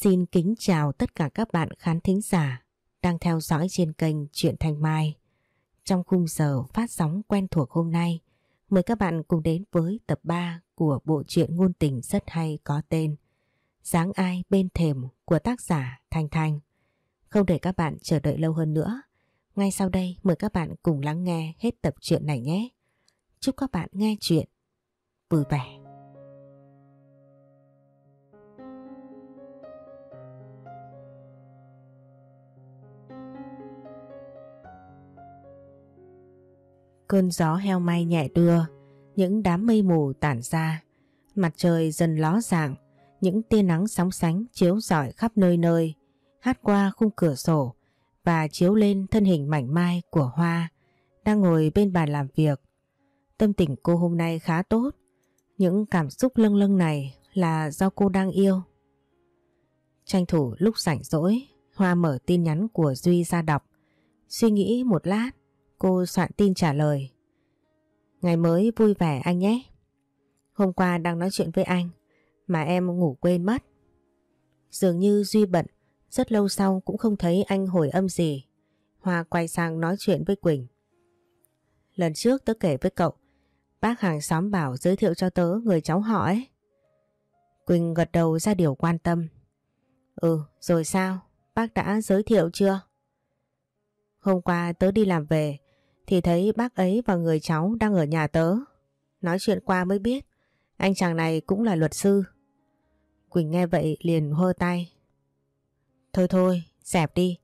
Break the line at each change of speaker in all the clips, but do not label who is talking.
Xin kính chào tất cả các bạn khán thính giả đang theo dõi trên kênh Truyện Thanh Mai. Trong khung giờ phát sóng quen thuộc hôm nay, mời các bạn cùng đến với tập 3 của bộ truyện ngôn tình rất hay có tên Sáng ai bên thềm của tác giả Thanh Thanh. Không để các bạn chờ đợi lâu hơn nữa, ngay sau đây mời các bạn cùng lắng nghe hết tập truyện này nhé. Chúc các bạn nghe chuyện vui vẻ. Cơn gió heo may nhẹ đưa, những đám mây mù tản ra, mặt trời dần ló dạng, những tia nắng sóng sánh chiếu rọi khắp nơi nơi, hát qua khung cửa sổ và chiếu lên thân hình mảnh mai của Hoa đang ngồi bên bàn làm việc. Tâm tình cô hôm nay khá tốt, những cảm xúc lâng lâng này là do cô đang yêu. Tranh thủ lúc rảnh rỗi, Hoa mở tin nhắn của Duy ra đọc. Suy nghĩ một lát, cô soạn tin trả lời. Ngày mới vui vẻ anh nhé. Hôm qua đang nói chuyện với anh mà em ngủ quên mất. Dường như Duy bận, rất lâu sau cũng không thấy anh hồi âm gì. Hoa quay sang nói chuyện với Quỳnh. Lần trước tớ kể với cậu, bác hàng xóm bảo giới thiệu cho tớ người cháu họ ấy. Quỳnh gật đầu ra điều quan tâm. Ừ, rồi sao? Bác đã giới thiệu chưa? Hôm qua tớ đi làm về thì thấy bác ấy và người cháu đang ở nhà tớ. Nói chuyện qua mới biết anh chàng này cũng là luật sư. Quỳnh nghe vậy liền hơ tay. Thôi thôi, dẹp đi.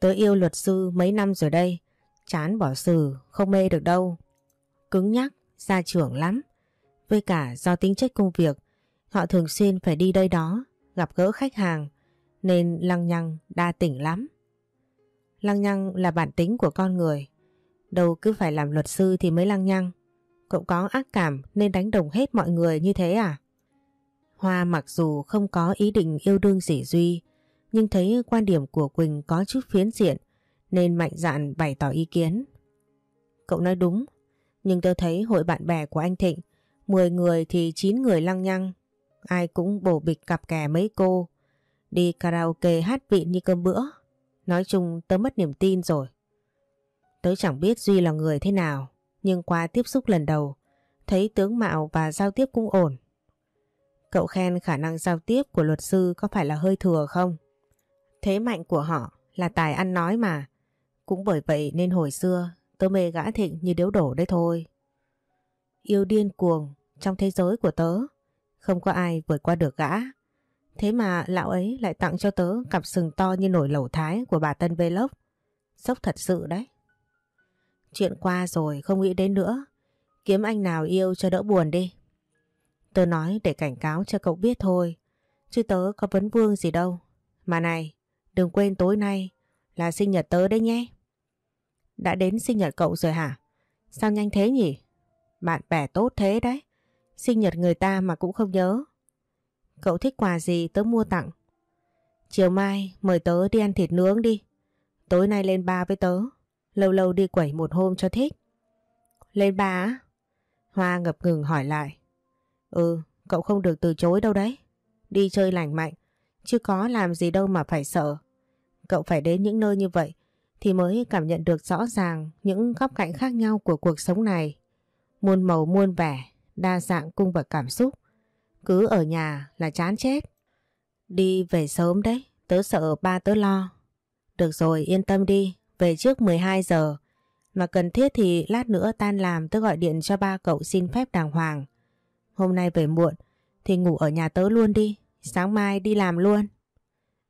Tớ yêu luật sư mấy năm rồi đây. Chán bỏ xử, không mê được đâu. Cứng nhắc, gia trưởng lắm. Với cả do tính chất công việc, họ thường xuyên phải đi đây đó, gặp gỡ khách hàng, nên lăng nhăng đa tỉnh lắm. Lăng nhăng là bản tính của con người. Đâu cứ phải làm luật sư thì mới lăng nhăng. Cậu có ác cảm nên đánh đồng hết mọi người như thế à? Hoa mặc dù không có ý định yêu đương gì Duy, nhưng thấy quan điểm của Quỳnh có chút phiến diện nên mạnh dạn bày tỏ ý kiến. Cậu nói đúng, nhưng tôi thấy hội bạn bè của anh Thịnh 10 người thì 9 người lăng nhăng, ai cũng bổ bịch cặp kè mấy cô, đi karaoke hát vịn như cơm bữa. Nói chung tớ mất niềm tin rồi. Tớ chẳng biết Duy là người thế nào, nhưng qua tiếp xúc lần đầu, thấy tướng mạo và giao tiếp cũng ổn. Cậu khen khả năng giao tiếp của luật sư có phải là hơi thừa không? Thế mạnh của họ là tài ăn nói mà. Cũng bởi vậy nên hồi xưa tớ mê gã thịnh như điếu đổ đấy thôi. Yêu điên cuồng trong thế giới của tớ, không có ai vượt qua được gã. Thế mà lão ấy lại tặng cho tớ cặp sừng to như nổi lẩu thái của bà Tân Vlog. Sốc thật sự đấy. Chuyện qua rồi không nghĩ đến nữa. Kiếm anh nào yêu cho đỡ buồn đi. Tớ nói để cảnh cáo cho cậu biết thôi. Chứ tớ có vấn vương gì đâu. Mà này, đừng quên tối nay là sinh nhật tớ đấy nhé. Đã đến sinh nhật cậu rồi hả? Sao nhanh thế nhỉ? Bạn bè tốt thế đấy. Sinh nhật người ta mà cũng không nhớ. Cậu thích quà gì tớ mua tặng? Chiều mai mời tớ đi ăn thịt nướng đi. Tối nay lên ba với tớ. Lâu lâu đi quẩy một hôm cho thích. Lên ba á? Hoa ngập ngừng hỏi lại. Ừ, cậu không được từ chối đâu đấy. Đi chơi lành mạnh, chứ có làm gì đâu mà phải sợ. Cậu phải đến những nơi như vậy thì mới cảm nhận được rõ ràng những góc cạnh khác nhau của cuộc sống này. Muôn màu muôn vẻ, đa dạng cung bậc cảm xúc. Cứ ở nhà là chán chết. Đi về sớm đấy, tớ sợ ba tớ lo. Được rồi, yên tâm đi, về trước 12 giờ. Mà cần thiết thì lát nữa tan làm tớ gọi điện cho ba cậu xin phép đàng hoàng. Hôm nay về muộn thì ngủ ở nhà tớ luôn đi, sáng mai đi làm luôn.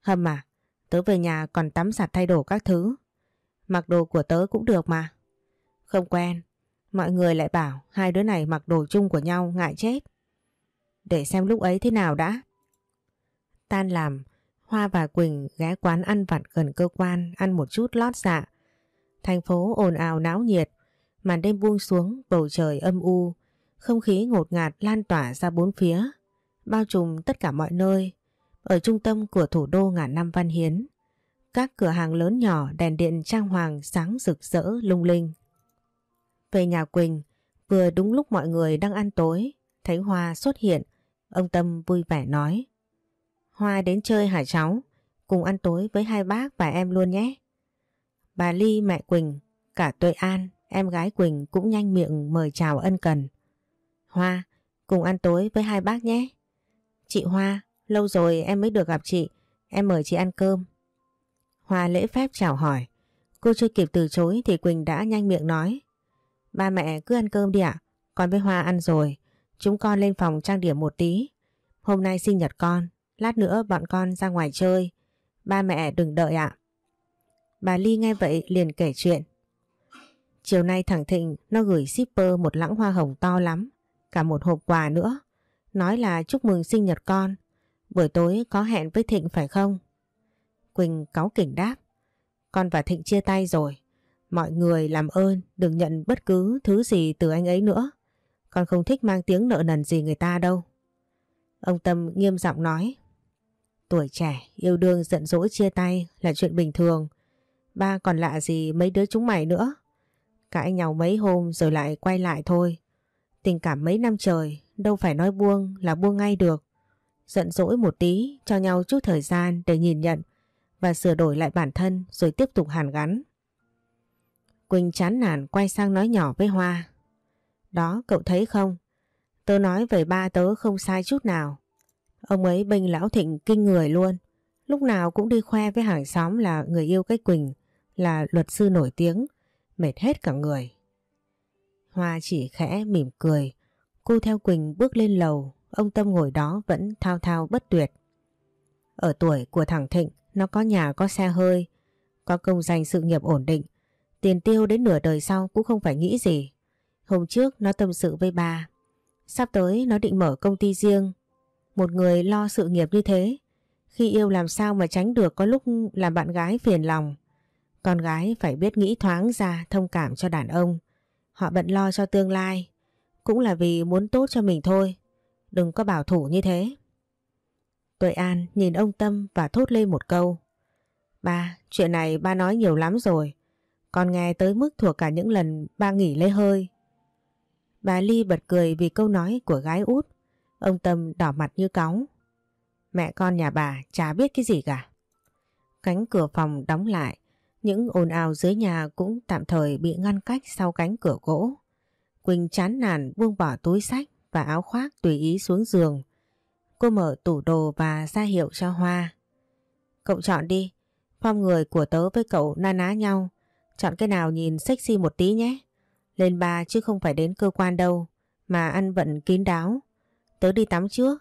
Hâm à, tớ về nhà còn tắm giặt thay đồ các thứ. Mặc đồ của tớ cũng được mà. Không quen, mọi người lại bảo hai đứa này mặc đồ chung của nhau ngại chết. Để xem lúc ấy thế nào đã. Tan làm, Hoa và Quỳnh ghé quán ăn vặt gần cơ quan ăn một chút lót dạ. Thành phố ồn ào náo nhiệt, màn đêm buông xuống bầu trời âm u, không khí ngột ngạt lan tỏa ra bốn phía, bao trùm tất cả mọi nơi. Ở trung tâm của thủ đô ngàn năm văn hiến, các cửa hàng lớn nhỏ đèn điện trang hoàng sáng rực rỡ lung linh. Về nhà Quỳnh, vừa đúng lúc mọi người đang ăn tối, thấy Hoa xuất hiện, ông Tâm vui vẻ nói. Hoa đến chơi hả cháu? Cùng ăn tối với hai bác và em luôn nhé. Bà Ly mẹ Quỳnh, cả Tuệ An, em gái Quỳnh cũng nhanh miệng mời chào ân cần. Hoa, cùng ăn tối với hai bác nhé. Chị Hoa, lâu rồi em mới được gặp chị, em mời chị ăn cơm. Hoa lễ phép chào hỏi. Cô chưa kịp từ chối thì Quỳnh đã nhanh miệng nói. Ba mẹ cứ ăn cơm đi ạ, con với Hoa ăn rồi. Chúng con lên phòng trang điểm một tí. Hôm nay sinh nhật con, lát nữa bọn con ra ngoài chơi. Ba mẹ đừng đợi ạ. Bà Ly nghe vậy liền kể chuyện. Chiều nay thằng Thịnh nó gửi shipper một lãng hoa hồng to lắm, cả một hộp quà nữa. Nói là chúc mừng sinh nhật con. Buổi tối có hẹn với Thịnh phải không? Quỳnh cáu kỉnh đáp. Con và Thịnh chia tay rồi. Mọi người làm ơn đừng nhận bất cứ thứ gì từ anh ấy nữa. Con không thích mang tiếng nợ nần gì người ta đâu. Ông Tâm nghiêm giọng nói. Tuổi trẻ, yêu đương giận dỗi chia tay là chuyện bình thường. Ba còn lạ gì mấy đứa chúng mày nữa. Cãi nhau mấy hôm rồi lại quay lại thôi. Tình cảm mấy năm trời, đâu phải nói buông là buông ngay được. Giận dỗi một tí, cho nhau chút thời gian để nhìn nhận và sửa đổi lại bản thân rồi tiếp tục hàn gắn. Quỳnh chán nản quay sang nói nhỏ với Hoa. Đó cậu thấy không? Tớ nói về ba tớ không sai chút nào. Ông ấy bênh lão thịnh kinh người luôn. Lúc nào cũng đi khoe với hàng xóm là người yêu cái Quỳnh là luật sư nổi tiếng. Mệt hết cả người. Hoa chỉ khẽ mỉm cười. Cô theo Quỳnh bước lên lầu. Ông Tâm ngồi đó vẫn thao thao bất tuyệt. Ở tuổi của thằng Thịnh, nó có nhà có xe hơi, có công danh sự nghiệp ổn định. Tiền tiêu đến nửa đời sau cũng không phải nghĩ gì. Hôm trước nó tâm sự với bà. Sắp tới nó định mở công ty riêng. Một người lo sự nghiệp như thế. Khi yêu làm sao mà tránh được có lúc làm bạn gái phiền lòng. Con gái phải biết nghĩ thoáng ra thông cảm cho đàn ông. Họ bận lo cho tương lai. Cũng là vì muốn tốt cho mình thôi. Đừng có bảo thủ như thế. Tuệ An nhìn ông Tâm và thốt lên một câu. Ba, chuyện này ba nói nhiều lắm rồi. Con nghe tới mức thuộc cả những lần ba nghỉ lấy hơi. Bà Ly bật cười vì câu nói của gái út. Ông Tâm đỏ mặt như cáu. Mẹ con nhà bà chả biết cái gì cả. Cánh cửa phòng đóng lại. Những ồn ào dưới nhà cũng tạm thời bị ngăn cách sau cánh cửa gỗ. Quỳnh chán nản buông bỏ túi sách và áo khoác tùy ý xuống giường. Cô mở tủ đồ và ra hiệu cho Hoa. Cậu chọn đi. Phong người của tớ với cậu na ná nhau. Chọn cái nào nhìn sexy một tí nhé. Lên ba chứ không phải đến cơ quan đâu. Mà ăn vận kín đáo. Tớ đi tắm trước.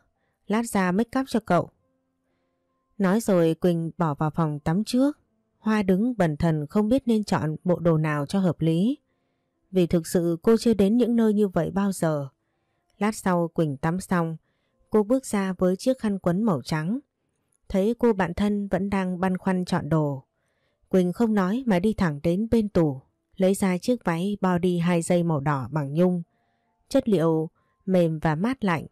Lát ra make up cho cậu. Nói rồi Quỳnh bỏ vào phòng tắm trước. Hoa đứng bần thần không biết nên chọn bộ đồ nào cho hợp lý. Vì thực sự cô chưa đến những nơi như vậy bao giờ. Lát sau Quỳnh tắm xong, cô bước ra với chiếc khăn quấn màu trắng. Thấy cô bạn thân vẫn đang băn khoăn chọn đồ. Quỳnh không nói mà đi thẳng đến bên tủ, lấy ra chiếc váy body hai dây màu đỏ bằng nhung. Chất liệu mềm và mát lạnh.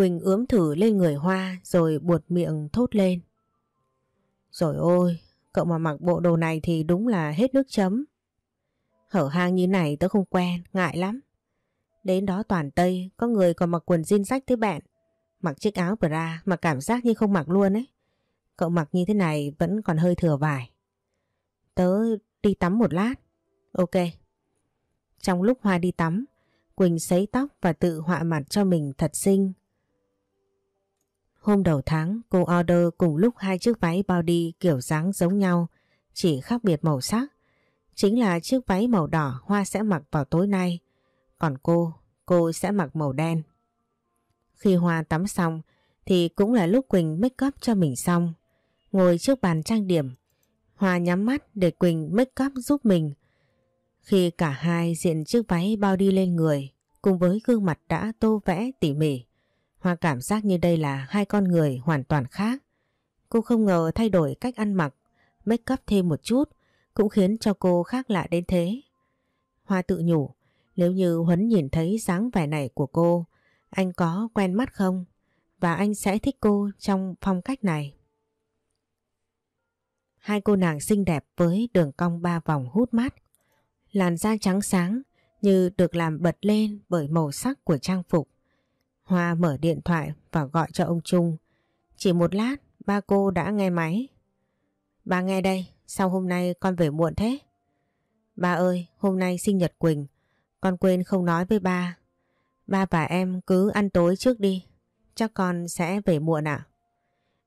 Quỳnh ướm thử lên người Hoa rồi buột miệng thốt lên. Rồi ôi, cậu mà mặc bộ đồ này thì đúng là hết nước chấm. Hở hang như này tớ không quen, ngại lắm. Đến đó toàn Tây, có người còn mặc quần jean rách tới bạn. Mặc chiếc áo bra mà cảm giác như không mặc luôn ấy. Cậu mặc như thế này vẫn còn hơi thừa vải. Tớ đi tắm một lát. Ok. Trong lúc Hoa đi tắm, Quỳnh sấy tóc và tự họa mặt cho mình thật xinh. Hôm đầu tháng cô order cùng lúc hai chiếc váy body kiểu dáng giống nhau, chỉ khác biệt màu sắc. Chính là chiếc váy màu đỏ Hoa sẽ mặc vào tối nay. Còn cô, cô sẽ mặc màu đen. Khi Hoa tắm xong thì cũng là lúc Quỳnh make up cho mình xong. Ngồi trước bàn trang điểm, Hoa nhắm mắt để Quỳnh make up giúp mình. Khi cả hai diện chiếc váy bao đi lên người cùng với gương mặt đã tô vẽ tỉ mỉ, Hoa cảm giác như đây là hai con người hoàn toàn khác. Cô không ngờ thay đổi cách ăn mặc, make up thêm một chút cũng khiến cho cô khác lạ đến thế. Hoa tự nhủ, nếu như Huấn nhìn thấy dáng vẻ này của cô, anh có quen mắt không? Và anh sẽ thích cô trong phong cách này. Hai cô nàng xinh đẹp với đường cong ba vòng hút mắt. Làn da trắng sáng như được làm bật lên bởi màu sắc của trang phục. Hoa mở điện thoại và gọi cho ông Trung. Chỉ một lát, ba cô đã nghe máy. Ba nghe đây, sao hôm nay con về muộn thế? Ba ơi, hôm nay sinh nhật Quỳnh, con quên không nói với ba. Ba và em cứ ăn tối trước đi, chắc con sẽ về muộn ạ.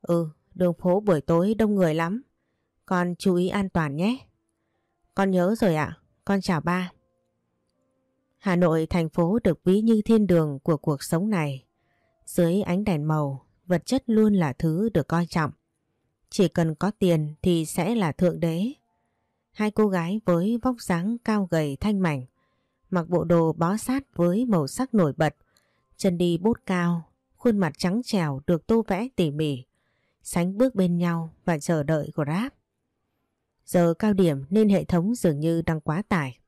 Ừ, đường phố buổi tối đông người lắm, con chú ý an toàn nhé. Con nhớ rồi ạ, con chào ba. Hà Nội thành phố được ví như thiên đường của cuộc sống này. Dưới ánh đèn màu, vật chất luôn là thứ được coi trọng. Chỉ cần có tiền thì sẽ là thượng đế. Hai cô gái với vóc dáng cao gầy thanh mảnh, mặc bộ đồ bó sát với màu sắc nổi bật, chân đi bốt cao, khuôn mặt trắng trẻo được tô vẽ tỉ mỉ, sánh bước bên nhau và chờ đợi Grab. Giờ cao điểm nên hệ thống dường như đang quá tải.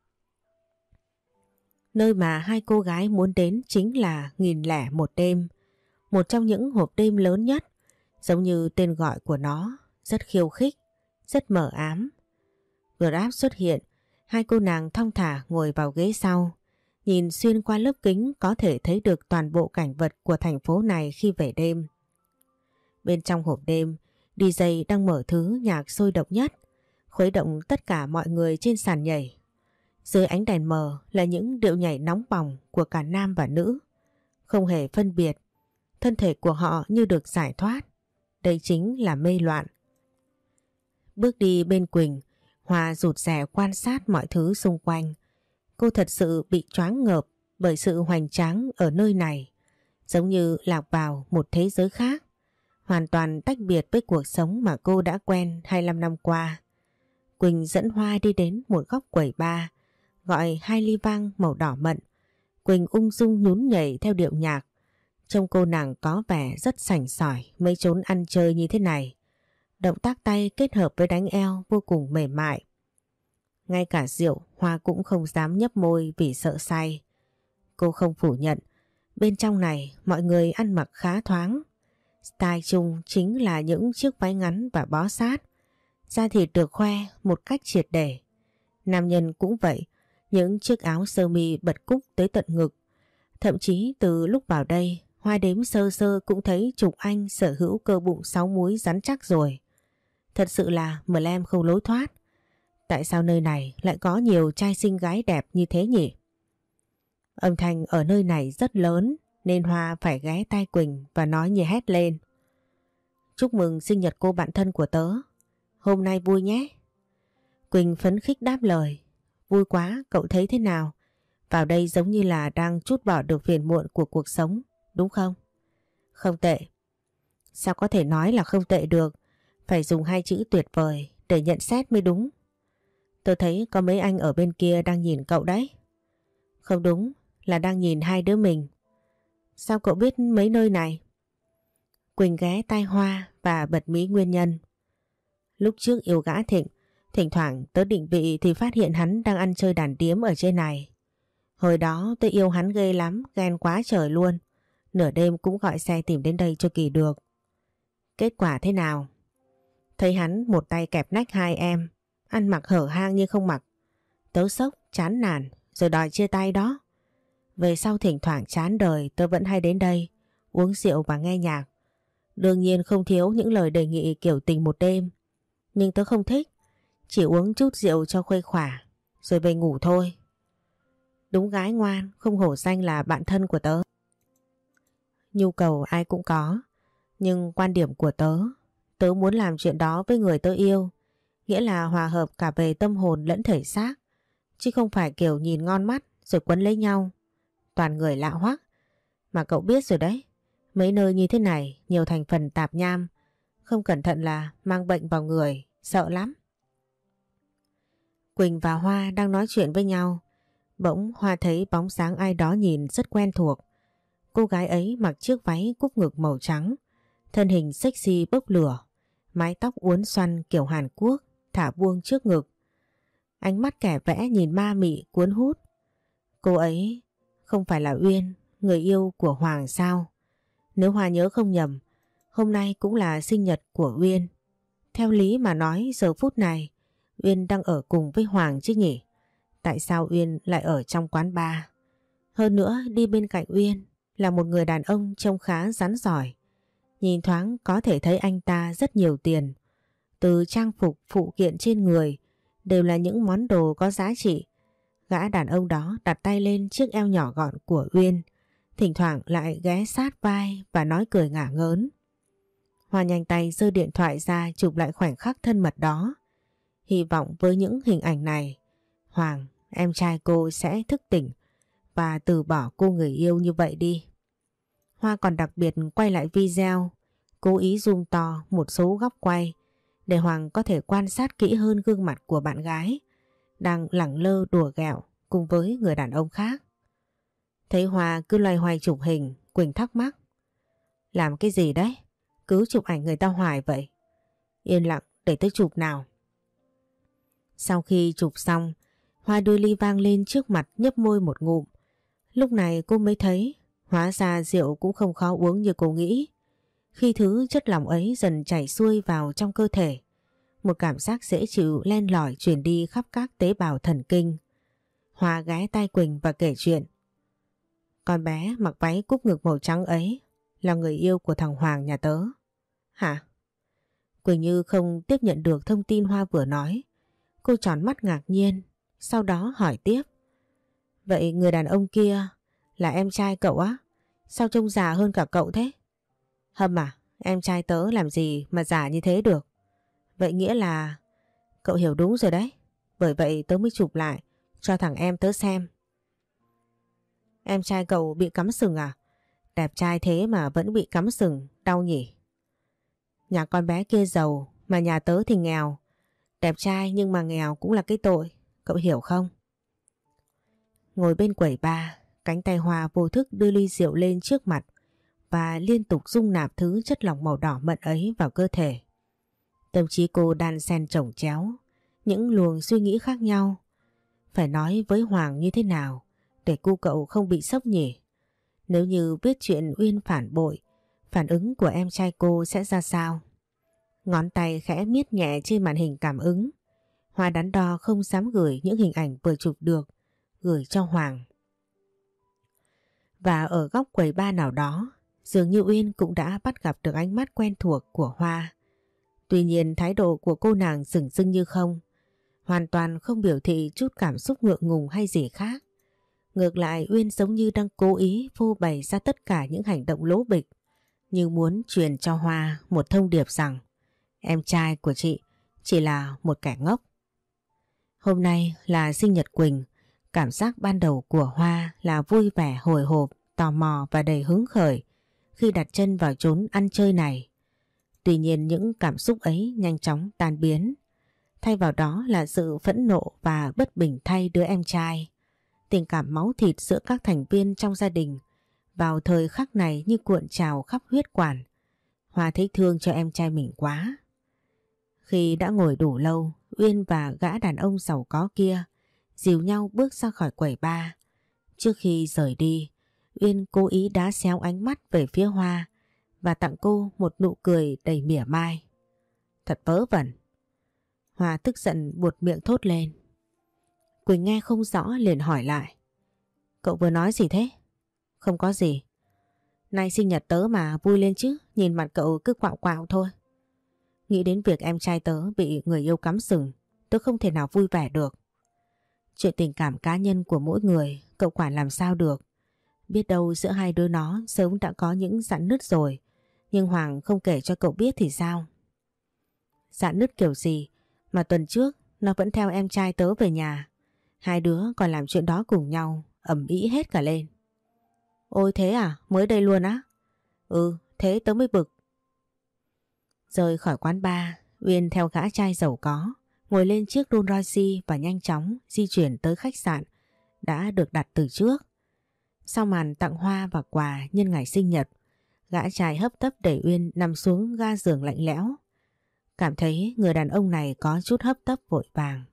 Nơi mà hai cô gái muốn đến chính là nghìn lẻ một đêm, một trong những hộp đêm lớn nhất, giống như tên gọi của nó, rất khiêu khích, rất mở ám. Grab xuất hiện, hai cô nàng thong thả ngồi vào ghế sau, nhìn xuyên qua lớp kính có thể thấy được toàn bộ cảnh vật của thành phố này khi về đêm. Bên trong hộp đêm, DJ đang mở thứ nhạc sôi động nhất, khuấy động tất cả mọi người trên sàn nhảy. Dưới ánh đèn mờ là những điệu nhảy nóng bỏng của cả nam và nữ. Không hề phân biệt, thân thể của họ như được giải thoát. Đây chính là mê loạn. Bước đi bên Quỳnh, Hòa rụt rè quan sát mọi thứ xung quanh. Cô thật sự bị choáng ngợp bởi sự hoành tráng ở nơi này. Giống như lạc vào một thế giới khác. Hoàn toàn tách biệt với cuộc sống mà cô đã quen 25 năm qua. Quỳnh dẫn Hoa đi đến một góc quầy bar, gọi hai ly vang màu đỏ mận. Quỳnh ung dung nhún nhảy theo điệu nhạc. Trông cô nàng có vẻ rất sảnh sỏi mới trốn ăn chơi như thế này. Động tác tay kết hợp với đánh eo vô cùng mềm mại. Ngay cả rượu Hoa cũng không dám nhấp môi vì sợ say. Cô không phủ nhận. Bên trong này mọi người ăn mặc khá thoáng. Style chung chính là những chiếc váy ngắn và bó sát. Da thịt được khoe một cách triệt để. Nam nhân cũng vậy, những chiếc áo sơ mi bật cúc tới tận ngực. Thậm chí từ lúc vào đây, Hoa đếm sơ sơ cũng thấy Trục Anh sở hữu cơ bụng sáu múi rắn chắc rồi. Thật sự là Lem không lối thoát. Tại sao nơi này lại có nhiều trai xinh gái đẹp như thế nhỉ? Âm thanh ở nơi này rất lớn nên Hoa phải ghé tai Quỳnh và nói như hét lên. Chúc mừng sinh nhật cô bạn thân của tớ. Hôm nay vui nhé. Quỳnh phấn khích đáp lời. Vui quá, cậu thấy thế nào? Vào đây giống như là đang chút bỏ được phiền muộn của cuộc sống, đúng không? Không tệ. Sao có thể nói là không tệ được? Phải dùng hai chữ tuyệt vời để nhận xét mới đúng. Tôi thấy có mấy anh ở bên kia đang nhìn cậu đấy. Không đúng, là đang nhìn hai đứa mình. Sao cậu biết mấy nơi này? Quỳnh ghé tai hoa và bật mí nguyên nhân. Lúc trước yêu gã Thịnh, thỉnh thoảng tớ định vị thì phát hiện hắn đang ăn chơi đàn điếm ở trên này. Hồi đó tớ yêu hắn ghê lắm, ghen quá trời luôn. Nửa đêm cũng gọi xe tìm đến đây cho kỳ được. Kết quả thế nào? Thấy hắn một tay kẹp nách hai em, ăn mặc hở hang như không mặc. Tớ sốc, chán nản, rồi đòi chia tay đó. Về sau thỉnh thoảng chán đời tớ vẫn hay đến đây, uống rượu và nghe nhạc. Đương nhiên không thiếu những lời đề nghị kiểu tình một đêm. Nhưng tớ không thích, chỉ uống chút rượu cho khuây khỏa, rồi về ngủ thôi. Đúng gái ngoan, không hổ danh là bạn thân của tớ. Nhu cầu ai cũng có, nhưng quan điểm của tớ, tớ muốn làm chuyện đó với người tớ yêu, nghĩa là hòa hợp cả về tâm hồn lẫn thể xác, chứ không phải kiểu nhìn ngon mắt rồi quấn lấy nhau. Toàn người lạ hoắc, mà cậu biết rồi đấy, mấy nơi như thế này nhiều thành phần tạp nham, không cẩn thận là mang bệnh vào người, sợ lắm. Quỳnh và Hoa đang nói chuyện với nhau. Bỗng Hoa thấy bóng sáng ai đó nhìn rất quen thuộc. Cô gái ấy mặc chiếc váy cúc ngực màu trắng, thân hình sexy bốc lửa, mái tóc uốn xoăn kiểu Hàn Quốc, thả buông trước ngực. Ánh mắt kẻ vẽ nhìn ma mị cuốn hút. Cô ấy không phải là Uyên, người yêu của Hoàng sao? Nếu Hoa nhớ không nhầm, hôm nay cũng là sinh nhật của Uyên. Theo lý mà nói giờ phút này, Uyên đang ở cùng với Hoàng chứ nhỉ? Tại sao Uyên lại ở trong quán bar? Hơn nữa đi bên cạnh Uyên là một người đàn ông trông khá rắn giỏi. Nhìn thoáng có thể thấy anh ta rất nhiều tiền. Từ trang phục, phụ kiện trên người đều là những món đồ có giá trị. Gã đàn ông đó đặt tay lên chiếc eo nhỏ gọn của Uyên, thỉnh thoảng lại ghé sát vai và nói cười ngả ngớn. Hoa nhanh tay giơ điện thoại ra chụp lại khoảnh khắc thân mật đó. Hy vọng với những hình ảnh này, Hoàng, em trai cô sẽ thức tỉnh và từ bỏ cô người yêu như vậy đi. Hoa còn đặc biệt quay lại video, cố ý zoom to một số góc quay để Hoàng có thể quan sát kỹ hơn gương mặt của bạn gái đang lẳng lơ đùa ghẹo cùng với người đàn ông khác. Thấy Hoa cứ loay hoay chụp hình, Quỳnh thắc mắc. Làm cái gì đấy? Cứ chụp ảnh người ta hoài vậy. Yên lặng để tới chụp nào. Sau khi chụp xong, Hoa đưa ly vang lên trước mặt nhấp môi một ngụm. Lúc này cô mới thấy hóa ra rượu cũng không khó uống như cô nghĩ. Khi thứ chất lỏng ấy dần chảy xuôi vào trong cơ thể, một cảm giác dễ chịu len lỏi truyền đi khắp các tế bào thần kinh. Hoa ghé tay Quỳnh và kể chuyện. Con bé mặc váy cúc ngực màu trắng ấy là người yêu của thằng Hoàng nhà tớ. Hả? Quỳnh Như không tiếp nhận được thông tin Hoa vừa nói. Cô tròn mắt ngạc nhiên, sau đó hỏi tiếp. Vậy người đàn ông kia là em trai cậu á? Sao trông già hơn cả cậu thế? Hâm à, em trai tớ làm gì mà già như thế được? Vậy nghĩa là cậu hiểu đúng rồi đấy. Bởi vậy tớ mới chụp lại cho thằng em tớ xem. Em trai cậu bị cắm sừng à? Đẹp trai thế mà vẫn bị cắm sừng, đau nhỉ? Nhà con bé kia giàu mà nhà tớ thì nghèo. Đẹp trai nhưng mà nghèo cũng là cái tội, cậu hiểu không? Ngồi bên quầy ba, cánh tay Hoa vô thức đưa ly rượu lên trước mặt và liên tục dung nạp thứ chất lỏng màu đỏ mận ấy vào cơ thể. Tâm trí cô đan xen chồng chéo, những luồng suy nghĩ khác nhau. Phải nói với Hoàng như thế nào để cu cậu không bị sốc nhỉ? Nếu như biết chuyện Uyên phản bội, phản ứng của em trai cô sẽ ra sao? Ngón tay khẽ miết nhẹ trên màn hình cảm ứng. Hoa đắn đo không dám gửi những hình ảnh vừa chụp được, gửi cho Hoàng. Và ở góc quầy ba nào đó, dường như Uyên cũng đã bắt gặp được ánh mắt quen thuộc của Hoa. Tuy nhiên thái độ của cô nàng rừng sưng như không, hoàn toàn không biểu thị chút cảm xúc ngượng ngùng hay gì khác. Ngược lại Uyên giống như đang cố ý phô bày ra tất cả những hành động lố bịch, như muốn truyền cho Hoa một thông điệp rằng em trai của chị chỉ là một kẻ ngốc. Hôm nay là sinh nhật Quỳnh, cảm giác ban đầu của Hoa là vui vẻ hồi hộp, tò mò và đầy hứng khởi khi đặt chân vào chốn ăn chơi này. Tuy nhiên những cảm xúc ấy nhanh chóng tan biến. Thay vào đó là sự phẫn nộ và bất bình thay đứa em trai. Tình cảm máu thịt giữa các thành viên trong gia đình vào thời khắc này như cuộn trào khắp huyết quản. Hoa thấy thương cho em trai mình quá. Khi đã ngồi đủ lâu, Uyên và gã đàn ông giàu có kia dìu nhau bước ra khỏi quầy ba. Trước khi rời đi, Uyên cố ý đá xéo ánh mắt về phía Hoa và tặng cô một nụ cười đầy mỉa mai. Thật vớ vẩn. Hoa tức giận buột miệng thốt lên. Quỳnh nghe không rõ liền hỏi lại. Cậu vừa nói gì thế? Không có gì. Nay sinh nhật tớ mà vui lên chứ, nhìn mặt cậu cứ quạo quạo thôi. Nghĩ đến việc em trai tớ bị người yêu cắm sừng, tớ không thể nào vui vẻ được. Chuyện tình cảm cá nhân của mỗi người, cậu quản làm sao được. Biết đâu giữa hai đứa nó sớm đã có những dặn nứt rồi, nhưng Hoàng không kể cho cậu biết thì sao? Dặn nứt kiểu gì mà tuần trước nó vẫn theo em trai tớ về nhà. Hai đứa còn làm chuyện đó cùng nhau, ẩm ý hết cả lên. Ôi thế à, mới đây luôn á? Ừ, thế tớ mới bực. Rời khỏi quán bar, Uyên theo gã trai giàu có, ngồi lên chiếc Rolls Royce và nhanh chóng di chuyển tới khách sạn đã được đặt từ trước. Sau màn tặng hoa và quà nhân ngày sinh nhật, gã trai hấp tấp đẩy Uyên nằm xuống ga giường lạnh lẽo. Cảm thấy người đàn ông này có chút hấp tấp vội vàng.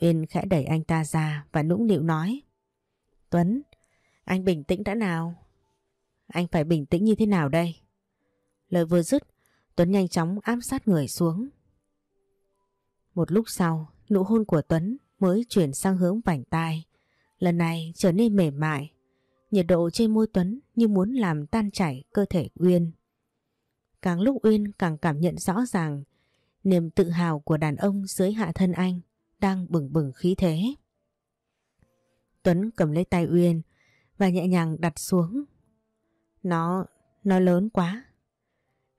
Uyên khẽ đẩy anh ta ra và nũng nịu nói. Tuấn, anh bình tĩnh đã nào? Anh phải bình tĩnh như thế nào đây? Lời vừa dứt, Tuấn nhanh chóng áp sát người xuống. Một lúc sau, nụ hôn của Tuấn mới chuyển sang hướng vành tai. Lần này trở nên mềm mại. Nhiệt độ trên môi Tuấn như muốn làm tan chảy cơ thể Uyên. càng lúc Uyên càng cảm nhận rõ ràng niềm tự hào của đàn ông dưới hạ thân anh đang bừng bừng khí thế. Tuấn cầm lấy tay Uyên và nhẹ nhàng đặt xuống. Nó, nó lớn quá.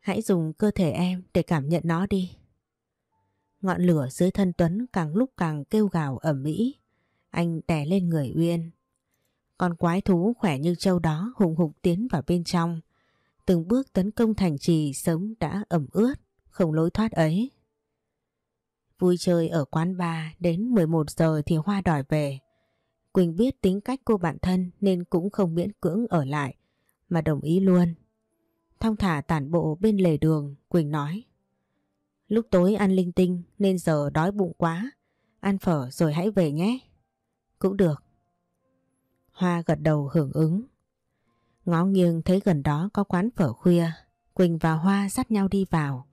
Hãy dùng cơ thể em để cảm nhận nó đi. Ngọn lửa dưới thân Tuấn càng lúc càng kêu gào ẩm mỹ. Anh đè lên người Uyên. Con quái thú khỏe như trâu đó hùng hục tiến vào bên trong. Từng bước tấn công thành trì sớm đã ẩm ướt, không lối thoát ấy. Vui chơi ở quán bar đến 11 giờ thì Hoa đòi về. Quỳnh biết tính cách cô bạn thân nên cũng không miễn cưỡng ở lại mà đồng ý luôn. Thong thả tản bộ bên lề đường, Quỳnh nói. Lúc tối ăn linh tinh nên giờ đói bụng quá. Ăn phở rồi hãy về nhé. Cũng được. Hoa gật đầu hưởng ứng. Ngó nghiêng thấy gần đó có quán phở khuya. Quỳnh và Hoa dắt nhau đi vào.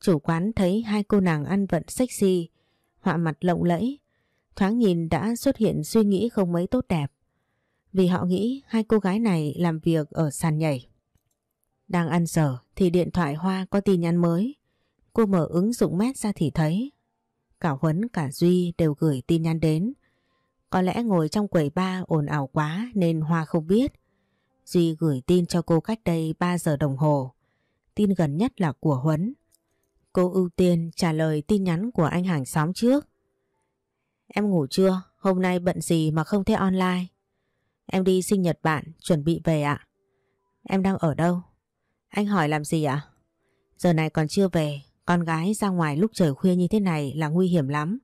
Chủ quán thấy hai cô nàng ăn vận sexy, họa mặt lộng lẫy. Thoáng nhìn đã xuất hiện suy nghĩ không mấy tốt đẹp. Vì họ nghĩ hai cô gái này làm việc ở sàn nhảy. Đang ăn giờ thì điện thoại Hoa có tin nhắn mới. Cô mở ứng dụng mét ra thì thấy. Cả Huấn cả Duy đều gửi tin nhắn đến. Có lẽ ngồi trong quầy ba ồn ào quá nên Hoa không biết. Duy gửi tin cho cô cách đây 3 giờ đồng hồ. Tin gần nhất là của Huấn. Cô ưu tiên trả lời tin nhắn của anh hàng xóm trước. Em ngủ chưa? Hôm nay bận gì mà không thấy online? Em đi sinh nhật bạn, chuẩn bị về ạ. Em đang ở đâu? Anh hỏi làm gì ạ? Giờ này còn chưa về, con gái ra ngoài lúc trời khuya như thế này là nguy hiểm lắm.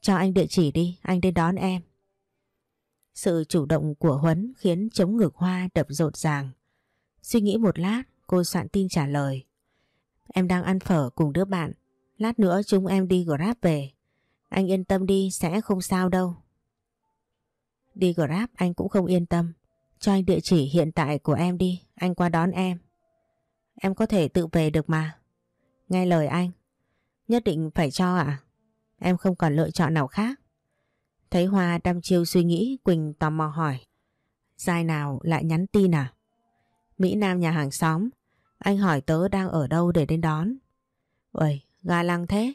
Cho anh địa chỉ đi, anh đến đón em. Sự chủ động của Huấn khiến chống ngực hoa đập rộn ràng. Suy nghĩ một lát, cô soạn tin trả lời. Em đang ăn phở cùng đứa bạn. Lát nữa chúng em đi Grab về. Anh yên tâm đi, sẽ không sao đâu. Đi Grab anh cũng không yên tâm. Cho anh địa chỉ hiện tại của em đi, anh qua đón em. Em có thể tự về được mà. Nghe lời anh. Nhất định phải cho ạ. À? Em không còn lựa chọn nào khác. Thấy Hoa đăm chiêu suy nghĩ Quỳnh tò mò hỏi. Giai nào lại nhắn tin à? Mỹ Nam nhà hàng xóm. Anh hỏi tớ đang ở đâu để đến đón. Uầy, ga lăng thế.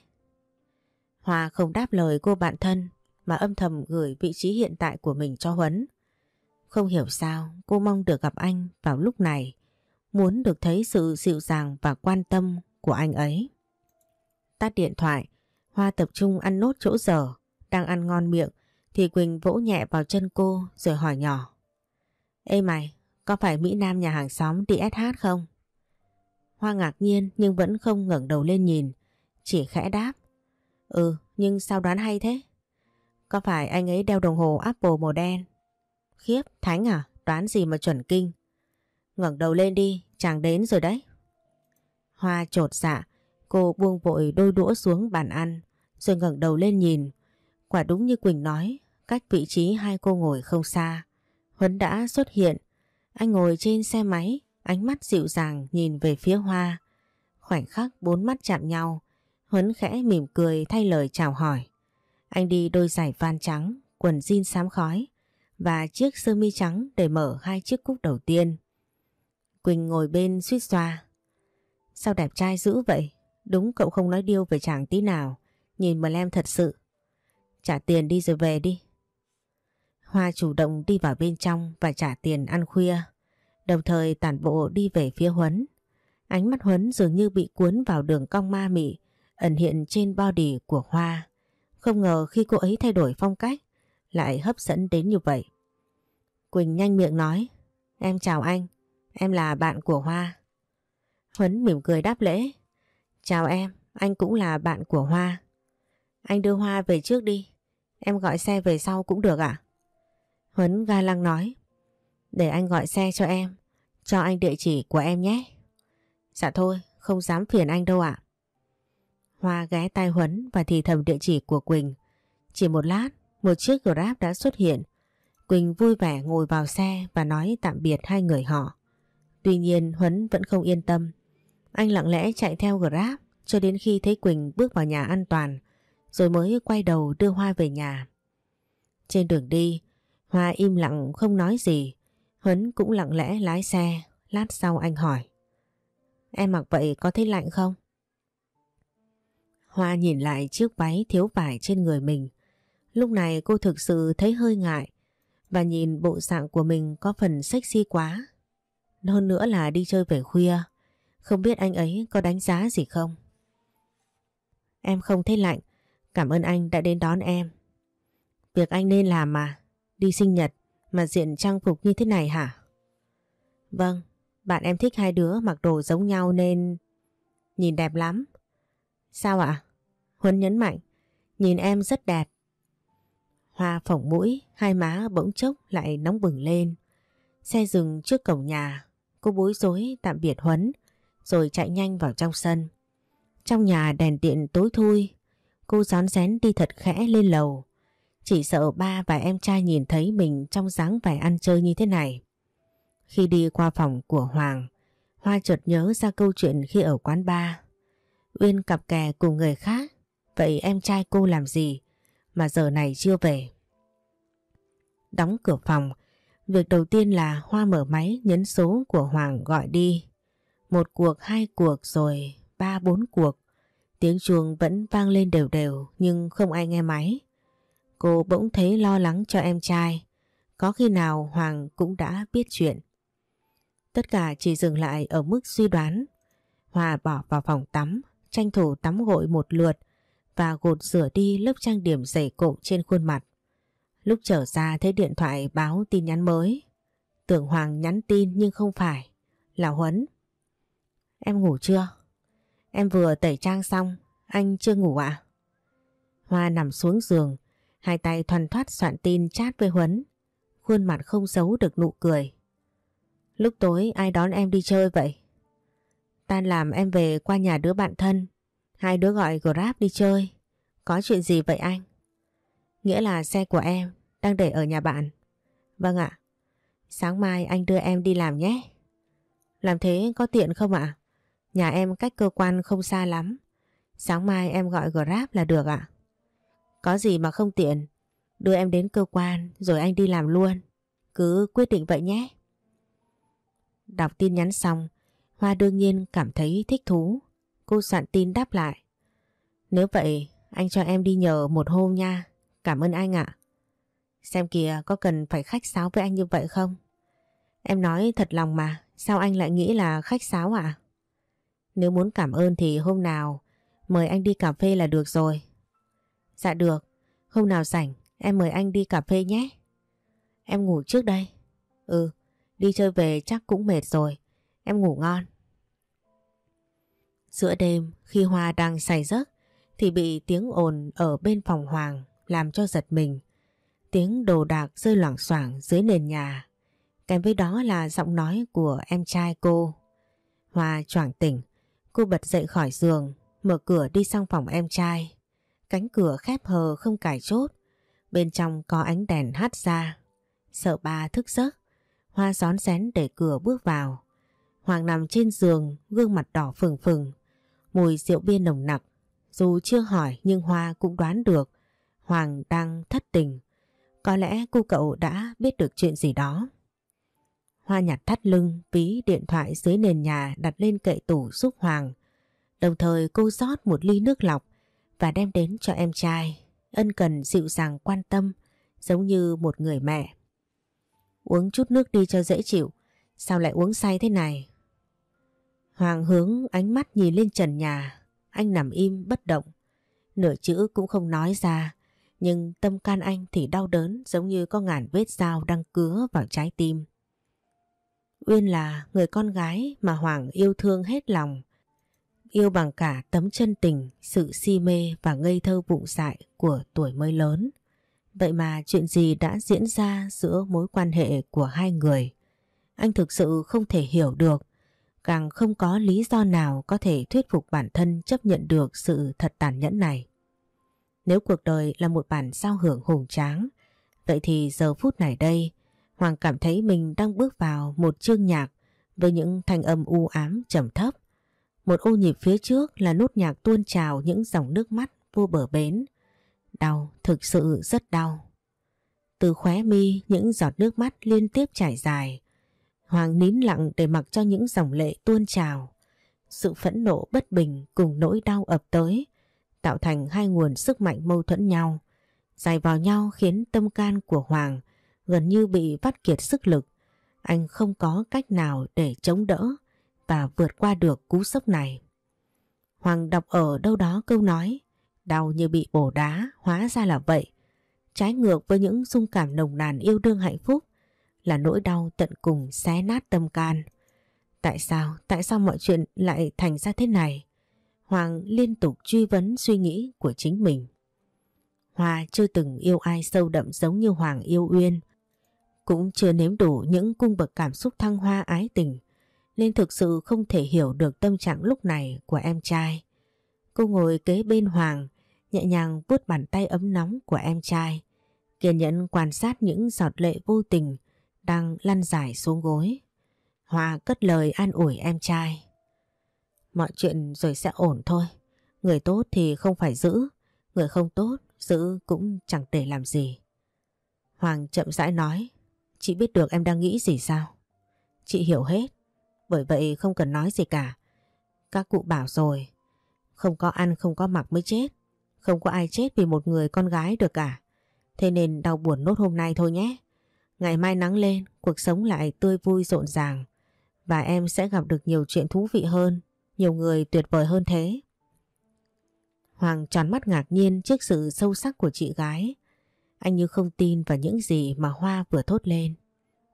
Hoa không đáp lời cô bạn thân mà âm thầm gửi vị trí hiện tại của mình cho Huấn. Không hiểu sao cô mong được gặp anh vào lúc này, muốn được thấy sự dịu dàng và quan tâm của anh ấy. Tắt điện thoại, Hoa tập trung ăn nốt chỗ giờ, đang ăn ngon miệng thì Quỳnh vỗ nhẹ vào chân cô rồi hỏi nhỏ. Ê mày, có phải Mỹ Nam nhà hàng xóm đi SH không? Hoa ngạc nhiên nhưng vẫn không ngẩng đầu lên nhìn, chỉ khẽ đáp. Ừ, nhưng sao đoán hay thế? Có phải anh ấy đeo đồng hồ Apple màu đen? Khiếp, Thánh à, đoán gì mà chuẩn kinh? Ngẩng đầu lên đi, chàng đến rồi đấy. Hoa trột dạ, cô buông vội đôi đũa xuống bàn ăn, rồi ngẩng đầu lên nhìn. Quả đúng như Quỳnh nói, cách vị trí hai cô ngồi không xa. Huấn đã xuất hiện, anh ngồi trên xe máy, ánh mắt dịu dàng nhìn về phía Hoa. Khoảnh khắc bốn mắt chạm nhau, Huấn khẽ mỉm cười thay lời chào hỏi. Anh đi đôi giày van trắng, quần jean xám khói và chiếc sơ mi trắng để mở hai chiếc cúc đầu tiên. Quỳnh ngồi bên suýt xoa. Sao đẹp trai dữ vậy? Đúng cậu không nói điêu về chàng tí nào. Nhìn mà lem thật sự. Trả tiền đi rồi về đi. Hoa chủ động đi vào bên trong và trả tiền ăn khuya. Đồng thời tản bộ đi về phía Huấn. Ánh mắt Huấn dường như bị cuốn vào đường cong ma mị ẩn hiện trên body của Hoa. Không ngờ khi cô ấy thay đổi phong cách lại hấp dẫn đến như vậy. Quỳnh nhanh miệng nói Em chào anh, em là bạn của Hoa. Huấn mỉm cười đáp lễ Chào em, anh cũng là bạn của Hoa. Anh đưa Hoa về trước đi, em gọi xe về sau cũng được ạ. Huấn ga lăng nói Để anh gọi xe cho em, cho anh địa chỉ của em nhé. Dạ thôi, không dám phiền anh đâu ạ. Hoa ghé tai Huấn và thì thầm địa chỉ của Quỳnh. Chỉ một lát, một chiếc Grab đã xuất hiện. Quỳnh vui vẻ ngồi vào xe và nói tạm biệt hai người họ. Tuy nhiên Huấn vẫn không yên tâm. Anh lặng lẽ chạy theo Grab cho đến khi thấy Quỳnh bước vào nhà an toàn rồi mới quay đầu đưa Hoa về nhà. Trên đường đi, Hoa im lặng không nói gì. Huấn cũng lặng lẽ lái xe. Lát sau anh hỏi. Em mặc vậy có thấy lạnh không? Hoa nhìn lại chiếc váy thiếu vải trên người mình. Lúc này cô thực sự thấy hơi ngại và nhìn bộ dạng của mình có phần sexy quá. Hơn nữa là đi chơi về khuya. Không biết anh ấy có đánh giá gì không? Em không thấy lạnh. Cảm ơn anh đã đến đón em. Việc anh nên làm mà. Đi sinh nhật mà diện trang phục như thế này hả? Vâng, bạn em thích hai đứa mặc đồ giống nhau nên... Nhìn đẹp lắm. Sao ạ? Huấn nhấn mạnh. Nhìn em rất đẹp. Hoa phỏng mũi, hai má bỗng chốc lại nóng bừng lên. Xe dừng trước cổng nhà. Cô bối rối tạm biệt Huấn rồi chạy nhanh vào trong sân. Trong nhà đèn điện tối thui, cô rón rén đi thật khẽ lên lầu. Chỉ sợ ba và em trai nhìn thấy mình trong dáng vẻ ăn chơi như thế này. Khi đi qua phòng của Hoàng, Hoa chợt nhớ ra câu chuyện khi ở quán bar. Uyên cặp kè cùng người khác, vậy em trai cô làm gì mà giờ này chưa về? Đóng cửa phòng, việc đầu tiên là Hoa mở máy nhấn số của Hoàng gọi đi. Một cuộc, hai cuộc rồi ba bốn cuộc. Tiếng chuông vẫn vang lên đều đều nhưng không ai nghe máy. Cô bỗng thấy lo lắng cho em trai. Có khi nào Hoàng cũng đã biết chuyện. Tất cả chỉ dừng lại ở mức suy đoán. Hòa bỏ vào phòng tắm, tranh thủ tắm gội một lượt và gột rửa đi lớp trang điểm dày cộm trên khuôn mặt. Lúc trở ra thấy điện thoại báo tin nhắn mới. Tưởng Hoàng nhắn tin nhưng không phải, là Huấn. Em ngủ chưa? Em vừa tẩy trang xong, anh chưa ngủ ạ? À? Hoa nằm xuống giường, hai tay thoăn thoát soạn tin chat với Huấn. Khuôn mặt không giấu được nụ cười. Lúc tối ai đón em đi chơi vậy? Tan làm em về qua nhà đứa bạn thân. Hai đứa gọi Grab đi chơi. Có chuyện gì vậy anh? Nghĩa là xe của em đang để ở nhà bạn. Vâng ạ. Sáng mai anh đưa em đi làm nhé. Làm thế có tiện không ạ? Nhà em cách cơ quan không xa lắm. Sáng mai em gọi Grab là được ạ. Có gì mà không tiện. Đưa em đến cơ quan rồi anh đi làm luôn. Cứ quyết định vậy nhé. Đọc tin nhắn xong, Hoa đương nhiên cảm thấy thích thú. Cô soạn tin đáp lại. Nếu vậy, anh cho em đi nhờ một hôm nha. Cảm ơn anh ạ. Xem kìa có cần phải khách sáo với anh như vậy không? Em nói thật lòng mà, sao anh lại nghĩ là khách sáo ạ? Nếu muốn cảm ơn thì hôm nào mời anh đi cà phê là được rồi. Dạ được, hôm nào rảnh em mời anh đi cà phê nhé. Em ngủ trước đây. Ừ, đi chơi về chắc cũng mệt rồi. Em ngủ ngon. Giữa đêm khi Hoa đang say giấc thì bị tiếng ồn ở bên phòng Hoàng làm cho giật mình. Tiếng đồ đạc rơi loảng xoảng dưới nền nhà. Kèm với đó là giọng nói của em trai cô. Hoa choàng tỉnh, cô bật dậy khỏi giường, mở cửa đi sang phòng em trai. Cánh cửa khép hờ không cài chốt, bên trong có ánh đèn hắt ra. Sợ ba thức giấc, Hoa gión xén để cửa bước vào. Hoàng nằm trên giường, gương mặt đỏ phừng phừng, mùi rượu bia nồng nặc. Dù chưa hỏi nhưng Hoa cũng đoán được Hoàng đang thất tình. Có lẽ cô cậu đã biết được chuyện gì đó. Hoa nhặt thắt lưng, ví điện thoại dưới nền nhà đặt lên kệ tủ giúp Hoàng. Đồng thời cô rót một ly nước lọc và đem đến cho em trai. Ân cần dịu dàng quan tâm giống như một người mẹ. Uống chút nước đi cho dễ chịu. Sao lại uống say thế này? Hoàng hướng ánh mắt nhìn lên trần nhà. Anh nằm im bất động. Nửa chữ cũng không nói ra. Nhưng tâm can anh thì đau đớn giống như có ngàn vết dao đang cứa vào trái tim. Uyên là người con gái mà Hoàng yêu thương hết lòng. Yêu bằng cả tấm chân tình, sự si mê và ngây thơ vụng dại của tuổi mới lớn. Vậy mà chuyện gì đã diễn ra giữa mối quan hệ của hai người? Anh thực sự không thể hiểu được, càng không có lý do nào có thể thuyết phục bản thân chấp nhận được sự thật tàn nhẫn này. Nếu cuộc đời là một bản sao hưởng hùng tráng, vậy thì giờ phút này đây, Hoàng cảm thấy mình đang bước vào một chương nhạc với những thanh âm u ám trầm thấp. Một ô nhịp phía trước là nốt nhạc tuôn trào những dòng nước mắt vô bờ bến. Đau, thực sự rất đau. Từ khóe mi những giọt nước mắt liên tiếp chảy dài. Hoàng nín lặng để mặc cho những dòng lệ tuôn trào. Sự phẫn nộ bất bình cùng nỗi đau ập tới, tạo thành hai nguồn sức mạnh mâu thuẫn nhau. Dài vào nhau khiến tâm can của Hoàng gần như bị vắt kiệt sức lực. Anh không có cách nào để chống đỡ và vượt qua được cú sốc này. Hoàng đọc ở đâu đó câu nói đau như bị bổ đá hóa ra là vậy. Trái ngược với những dung cảm nồng nàn yêu đương hạnh phúc là nỗi đau tận cùng xé nát tâm can. Tại sao, tại sao mọi chuyện lại thành ra thế này? Hoàng liên tục truy vấn suy nghĩ của chính mình. Hoa chưa từng yêu ai sâu đậm giống như Hoàng yêu Uyên. Cũng chưa nếm đủ những cung bậc cảm xúc thăng hoa ái tình. Nên thực sự không thể hiểu được tâm trạng lúc này của em trai. Cô ngồi kế bên Hoàng, nhẹ nhàng vuốt bàn tay ấm nóng của em trai. Kiên nhẫn quan sát những giọt lệ vô tình đang lăn dài xuống gối. Hoa cất lời an ủi em trai. Mọi chuyện rồi sẽ ổn thôi. Người tốt thì không phải giữ, người không tốt giữ cũng chẳng để làm gì. Hoàng chậm rãi nói, chị biết được em đang nghĩ gì sao? Chị hiểu hết, bởi vậy không cần nói gì cả. Các cụ bảo rồi, không có ăn không có mặc mới chết. Không có ai chết vì một người con gái được cả. Thế nên đau buồn nốt hôm nay thôi nhé. Ngày mai nắng lên, cuộc sống lại tươi vui rộn ràng. Và em sẽ gặp được nhiều chuyện thú vị hơn, nhiều người tuyệt vời hơn thế. Hoàng tròn mắt ngạc nhiên trước sự sâu sắc của chị gái. Anh như không tin vào những gì mà Hoa vừa thốt lên.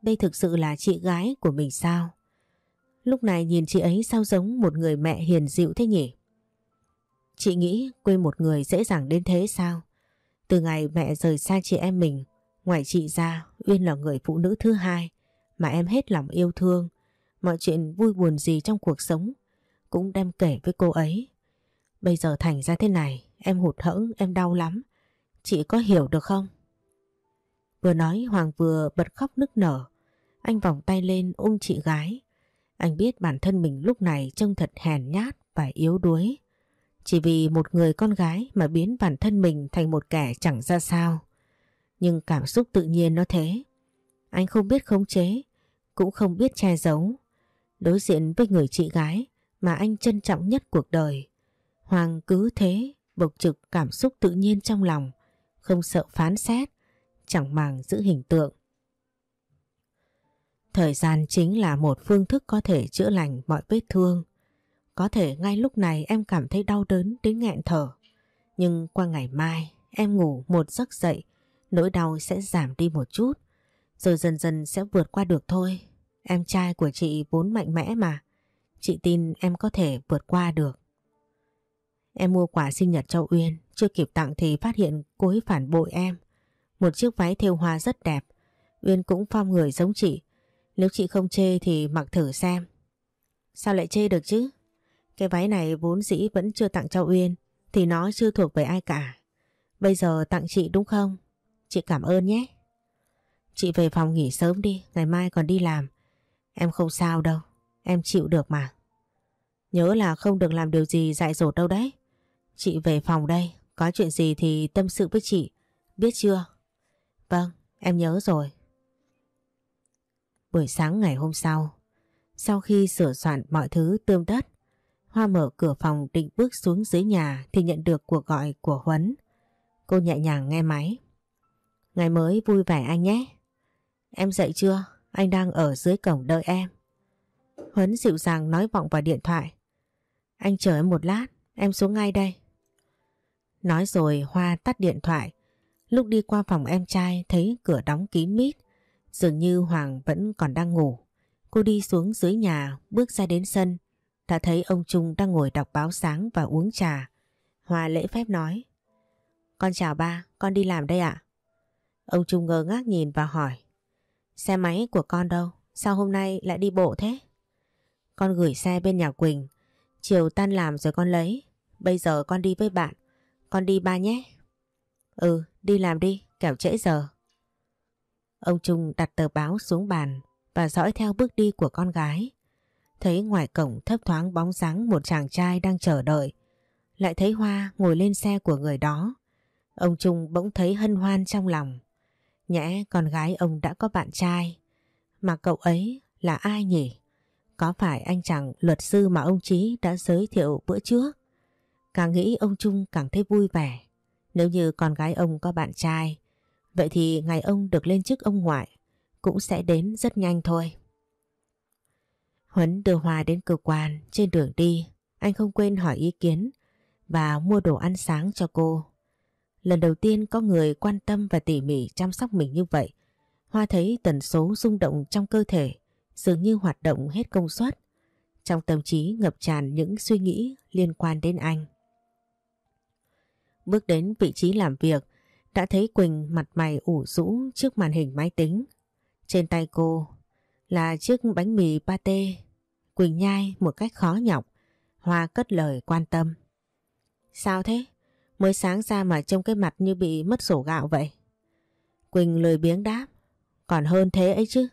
Đây thực sự là chị gái của mình sao? Lúc này nhìn chị ấy sao giống một người mẹ hiền dịu thế nhỉ? Chị nghĩ quê một người dễ dàng đến thế sao? Từ ngày mẹ rời xa chị em mình, ngoài chị ra, Uyên là người phụ nữ thứ hai mà em hết lòng yêu thương. Mọi chuyện vui buồn gì trong cuộc sống cũng đem kể với cô ấy. Bây giờ thành ra thế này, em hụt hẫng, em đau lắm. Chị có hiểu được không? Vừa nói Hoàng vừa bật khóc nức nở. Anh vòng tay lên ôm chị gái. Anh biết bản thân mình lúc này trông thật hèn nhát và yếu đuối. Chỉ vì một người con gái mà biến bản thân mình thành một kẻ chẳng ra sao. Nhưng cảm xúc tự nhiên nó thế. Anh không biết khống chế, cũng không biết che giấu. Đối diện với người chị gái mà anh trân trọng nhất cuộc đời. Hoàng cứ thế, bộc trực cảm xúc tự nhiên trong lòng, không sợ phán xét, chẳng màng giữ hình tượng. Thời gian chính là một phương thức có thể chữa lành mọi vết thương. Có thể ngay lúc này em cảm thấy đau đớn đến nghẹn thở. Nhưng qua ngày mai em ngủ một giấc dậy, nỗi đau sẽ giảm đi một chút. Rồi dần dần sẽ vượt qua được thôi. Em trai của chị vốn mạnh mẽ mà. Chị tin em có thể vượt qua được. Em mua quà sinh nhật cho Uyên, chưa kịp tặng thì phát hiện cô ấy phản bội em. Một chiếc váy thêu hoa rất đẹp, Uyên cũng phong người giống chị. Nếu chị không chê thì mặc thử xem. Sao lại chê được chứ? Cái váy này vốn dĩ vẫn chưa tặng cho Uyên thì nó chưa thuộc về ai cả. Bây giờ tặng chị đúng không? Chị cảm ơn nhé. Chị về phòng nghỉ sớm đi, ngày mai còn đi làm. Em không sao đâu, em chịu được mà. Nhớ là không được làm điều gì dại dột đâu đấy. Chị về phòng đây, có chuyện gì thì tâm sự với chị, biết chưa? Vâng, em nhớ rồi. Buổi sáng ngày hôm sau, sau khi sửa soạn mọi thứ tươm đất, Hoa mở cửa phòng định bước xuống dưới nhà thì nhận được cuộc gọi của Huấn. Cô nhẹ nhàng nghe máy. Ngày mới vui vẻ anh nhé. Em dậy chưa? Anh đang ở dưới cổng đợi em. Huấn dịu dàng nói vọng vào điện thoại. Anh chờ em một lát, em xuống ngay đây. Nói rồi Hoa tắt điện thoại. Lúc đi qua phòng em trai thấy cửa đóng kín mít. Dường như Hoàng vẫn còn đang ngủ. Cô đi xuống dưới nhà, bước ra đến sân. Đã thấy ông Trung đang ngồi đọc báo sáng và uống trà. Hoa lễ phép nói. Con chào ba, con đi làm đây ạ. Ông Trung ngơ ngác nhìn và hỏi. Xe máy của con đâu? Sao hôm nay lại đi bộ thế? Con gửi xe bên nhà Quỳnh. Chiều tan làm rồi con lấy. Bây giờ con đi với bạn. Con đi ba nhé. Ừ, đi làm đi, kẻo trễ giờ. Ông Trung đặt tờ báo xuống bàn và dõi theo bước đi của con gái. Thấy ngoài cổng thấp thoáng bóng dáng một chàng trai đang chờ đợi. Lại thấy Hoa ngồi lên xe của người đó. Ông Trung bỗng thấy hân hoan trong lòng. Nhẽ con gái ông đã có bạn trai. Mà cậu ấy là ai nhỉ? Có phải anh chàng luật sư mà ông Chí đã giới thiệu bữa trước? Càng nghĩ ông Trung càng thấy vui vẻ. Nếu như con gái ông có bạn trai, vậy thì ngày ông được lên chức ông ngoại cũng sẽ đến rất nhanh thôi. Huấn đưa Hoa đến cơ quan, trên đường đi, anh không quên hỏi ý kiến và mua đồ ăn sáng cho cô. Lần đầu tiên có người quan tâm và tỉ mỉ chăm sóc mình như vậy, Hoa thấy tần số rung động trong cơ thể dường như hoạt động hết công suất. Trong tâm trí ngập tràn những suy nghĩ liên quan đến anh. Bước đến vị trí làm việc, đã thấy Quỳnh mặt mày ủ rũ trước màn hình máy tính. Trên tay cô là chiếc bánh mì pate. Quỳnh nhai một cách khó nhọc. Hoa cất lời quan tâm. Sao thế? Mới sáng ra mà trông cái mặt như bị mất sổ gạo vậy. Quỳnh lười biếng đáp. Còn hơn thế ấy chứ.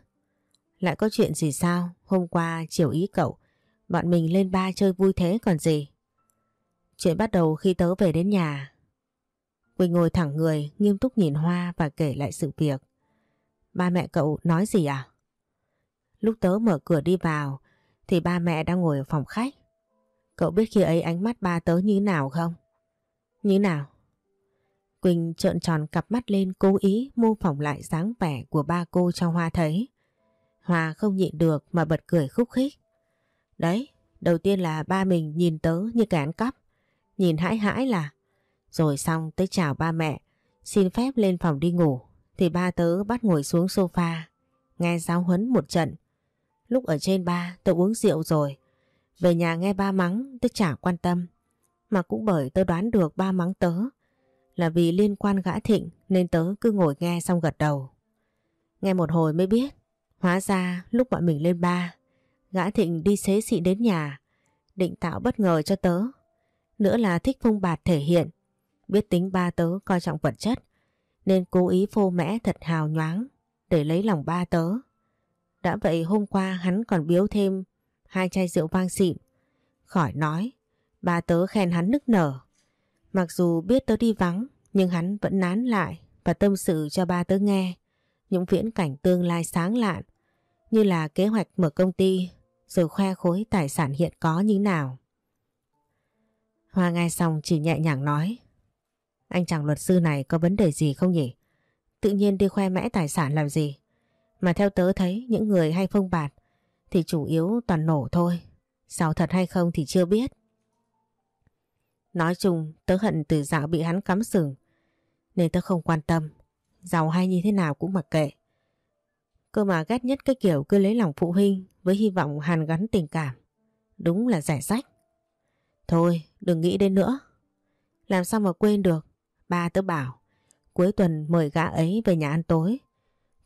Lại có chuyện gì sao? Hôm qua chiều ý cậu. Bọn mình lên ba chơi vui thế còn gì. Chuyện bắt đầu khi tớ về đến nhà. Quỳnh ngồi thẳng người, nghiêm túc nhìn Hoa và kể lại sự việc. Ba mẹ cậu nói gì à? Lúc tớ mở cửa đi vào thì ba mẹ đang ngồi ở phòng khách. Cậu biết khi ấy ánh mắt ba tớ như nào không? Như nào? Quỳnh trợn tròn cặp mắt lên cố ý mô phỏng lại dáng vẻ của ba cô cho Hoa thấy. Hòa không nhịn được mà bật cười khúc khích. Đấy, đầu tiên là ba mình nhìn tớ như kẻ ăn cắp. Nhìn hãi hãi là... Rồi xong tới chào ba mẹ, xin phép lên phòng đi ngủ. Thì ba tớ bắt ngồi xuống sofa, nghe giáo huấn một trận. Lúc ở trên ba tớ uống rượu rồi. Về nhà nghe ba mắng tớ chả quan tâm. Mà cũng bởi tớ đoán được ba mắng tớ là vì liên quan gã thịnh nên tớ cứ ngồi nghe xong gật đầu. Nghe một hồi mới biết, hóa ra lúc bọn mình lên ba, gã thịnh đi xế xị đến nhà, định tạo bất ngờ cho tớ. Nữa là thích phung bạt thể hiện, biết tính ba tớ coi trọng vật chất, nên cố ý phô mẽ thật hào nhoáng để lấy lòng ba tớ. Đã vậy hôm qua hắn còn biếu thêm hai chai rượu vang xịn. Khỏi nói, ba tớ khen hắn nức nở. Mặc dù biết tớ đi vắng, nhưng hắn vẫn nán lại và tâm sự cho ba tớ nghe những viễn cảnh tương lai sáng lạn như là kế hoạch mở công ty, rồi khoe khối tài sản hiện có như nào. Hoa nghe xong chỉ nhẹ nhàng nói, Anh chàng luật sư này có vấn đề gì không nhỉ? Tự nhiên đi khoe mẽ tài sản làm gì? Mà theo tớ thấy những người hay phông bạt thì chủ yếu toàn nổ thôi. Sao thật hay không thì chưa biết. Nói chung, tớ hận từ dạo bị hắn cắm sừng, nên tớ không quan tâm. Giàu hay như thế nào cũng mặc kệ. Cơ mà ghét nhất cái kiểu cứ lấy lòng phụ huynh với hy vọng hàn gắn tình cảm. Đúng là rẻ sách Thôi, đừng nghĩ đến nữa. Làm sao mà quên được. Ba tớ bảo, cuối tuần mời gã ấy về nhà ăn tối.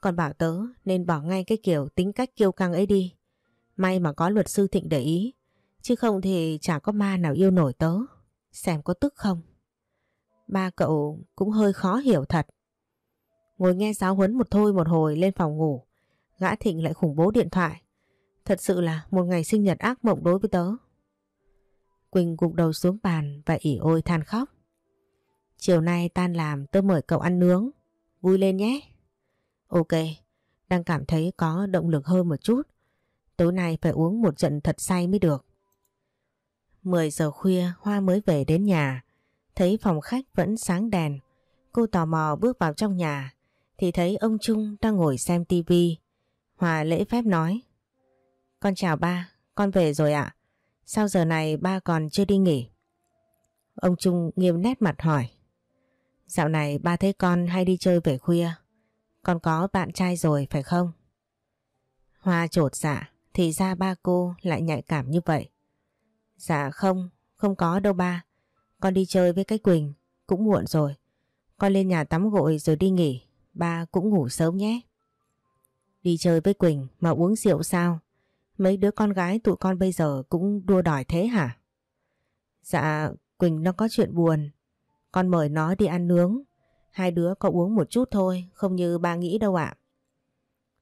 Còn bảo tớ nên bỏ ngay cái kiểu tính cách kiêu căng ấy đi. May mà có luật sư thịnh để ý. Chứ không thì chả có ma nào yêu nổi tớ. Xem có tức không? Ba cậu cũng hơi khó hiểu thật. Ngồi nghe giáo huấn một thôi một hồi lên phòng ngủ. Gã Thịnh lại khủng bố điện thoại. Thật sự là một ngày sinh nhật ác mộng đối với tớ. Quỳnh gục đầu xuống bàn và ỉ ôi than khóc. Chiều nay tan làm tớ mời cậu ăn nướng. Vui lên nhé. Ok, đang cảm thấy có động lực hơn một chút. Tối nay phải uống một trận thật say mới được. 10 giờ khuya Hoa mới về đến nhà. Thấy phòng khách vẫn sáng đèn. Cô tò mò bước vào trong nhà thì thấy ông Trung đang ngồi xem tivi. Hòa lễ phép nói Con chào ba, con về rồi ạ. Sao giờ này ba còn chưa đi nghỉ? Ông Trung nghiêm nét mặt hỏi Dạo này ba thấy con hay đi chơi về khuya. Con có bạn trai rồi phải không? Hoa trột dạ thì ra ba cô lại nhạy cảm như vậy. Dạ không, không có đâu ba. Con đi chơi với cái Quỳnh, cũng muộn rồi. Con lên nhà tắm gội rồi đi nghỉ, ba cũng ngủ sớm nhé. Đi chơi với Quỳnh mà uống rượu sao? Mấy đứa con gái tụi con bây giờ cũng đua đòi thế hả? Dạ, Quỳnh nó có chuyện buồn. Con mời nó đi ăn nướng. Hai đứa có uống một chút thôi, không như ba nghĩ đâu ạ.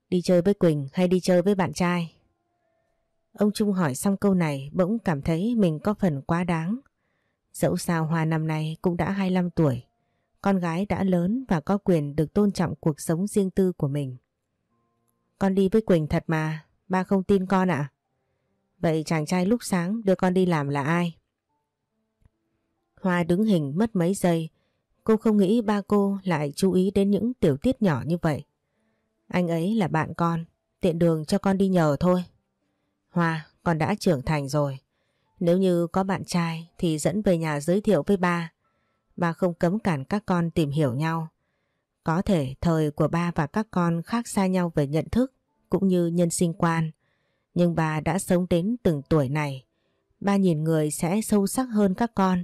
Đi chơi với Quỳnh hay đi chơi với bạn trai? Ông Trung hỏi xong câu này bỗng cảm thấy mình có phần quá đáng. Dẫu sao Hoa năm nay cũng đã 25 tuổi. Con gái đã lớn và có quyền được tôn trọng cuộc sống riêng tư của mình. Con đi với Quỳnh thật mà, ba không tin con ạ. Vậy chàng trai lúc sáng đưa con đi làm là ai? Hoa đứng hình mất mấy giây. Cô không nghĩ ba cô lại chú ý đến những tiểu tiết nhỏ như vậy. Anh ấy là bạn con, tiện đường cho con đi nhờ thôi. Hoa, con đã trưởng thành rồi. Nếu như có bạn trai thì dẫn về nhà giới thiệu với ba. Ba không cấm cản các con tìm hiểu nhau. Có thể thời của ba và các con khác xa nhau về nhận thức cũng như nhân sinh quan. Nhưng bà đã sống đến từng tuổi này. Ba nhìn người sẽ sâu sắc hơn các con.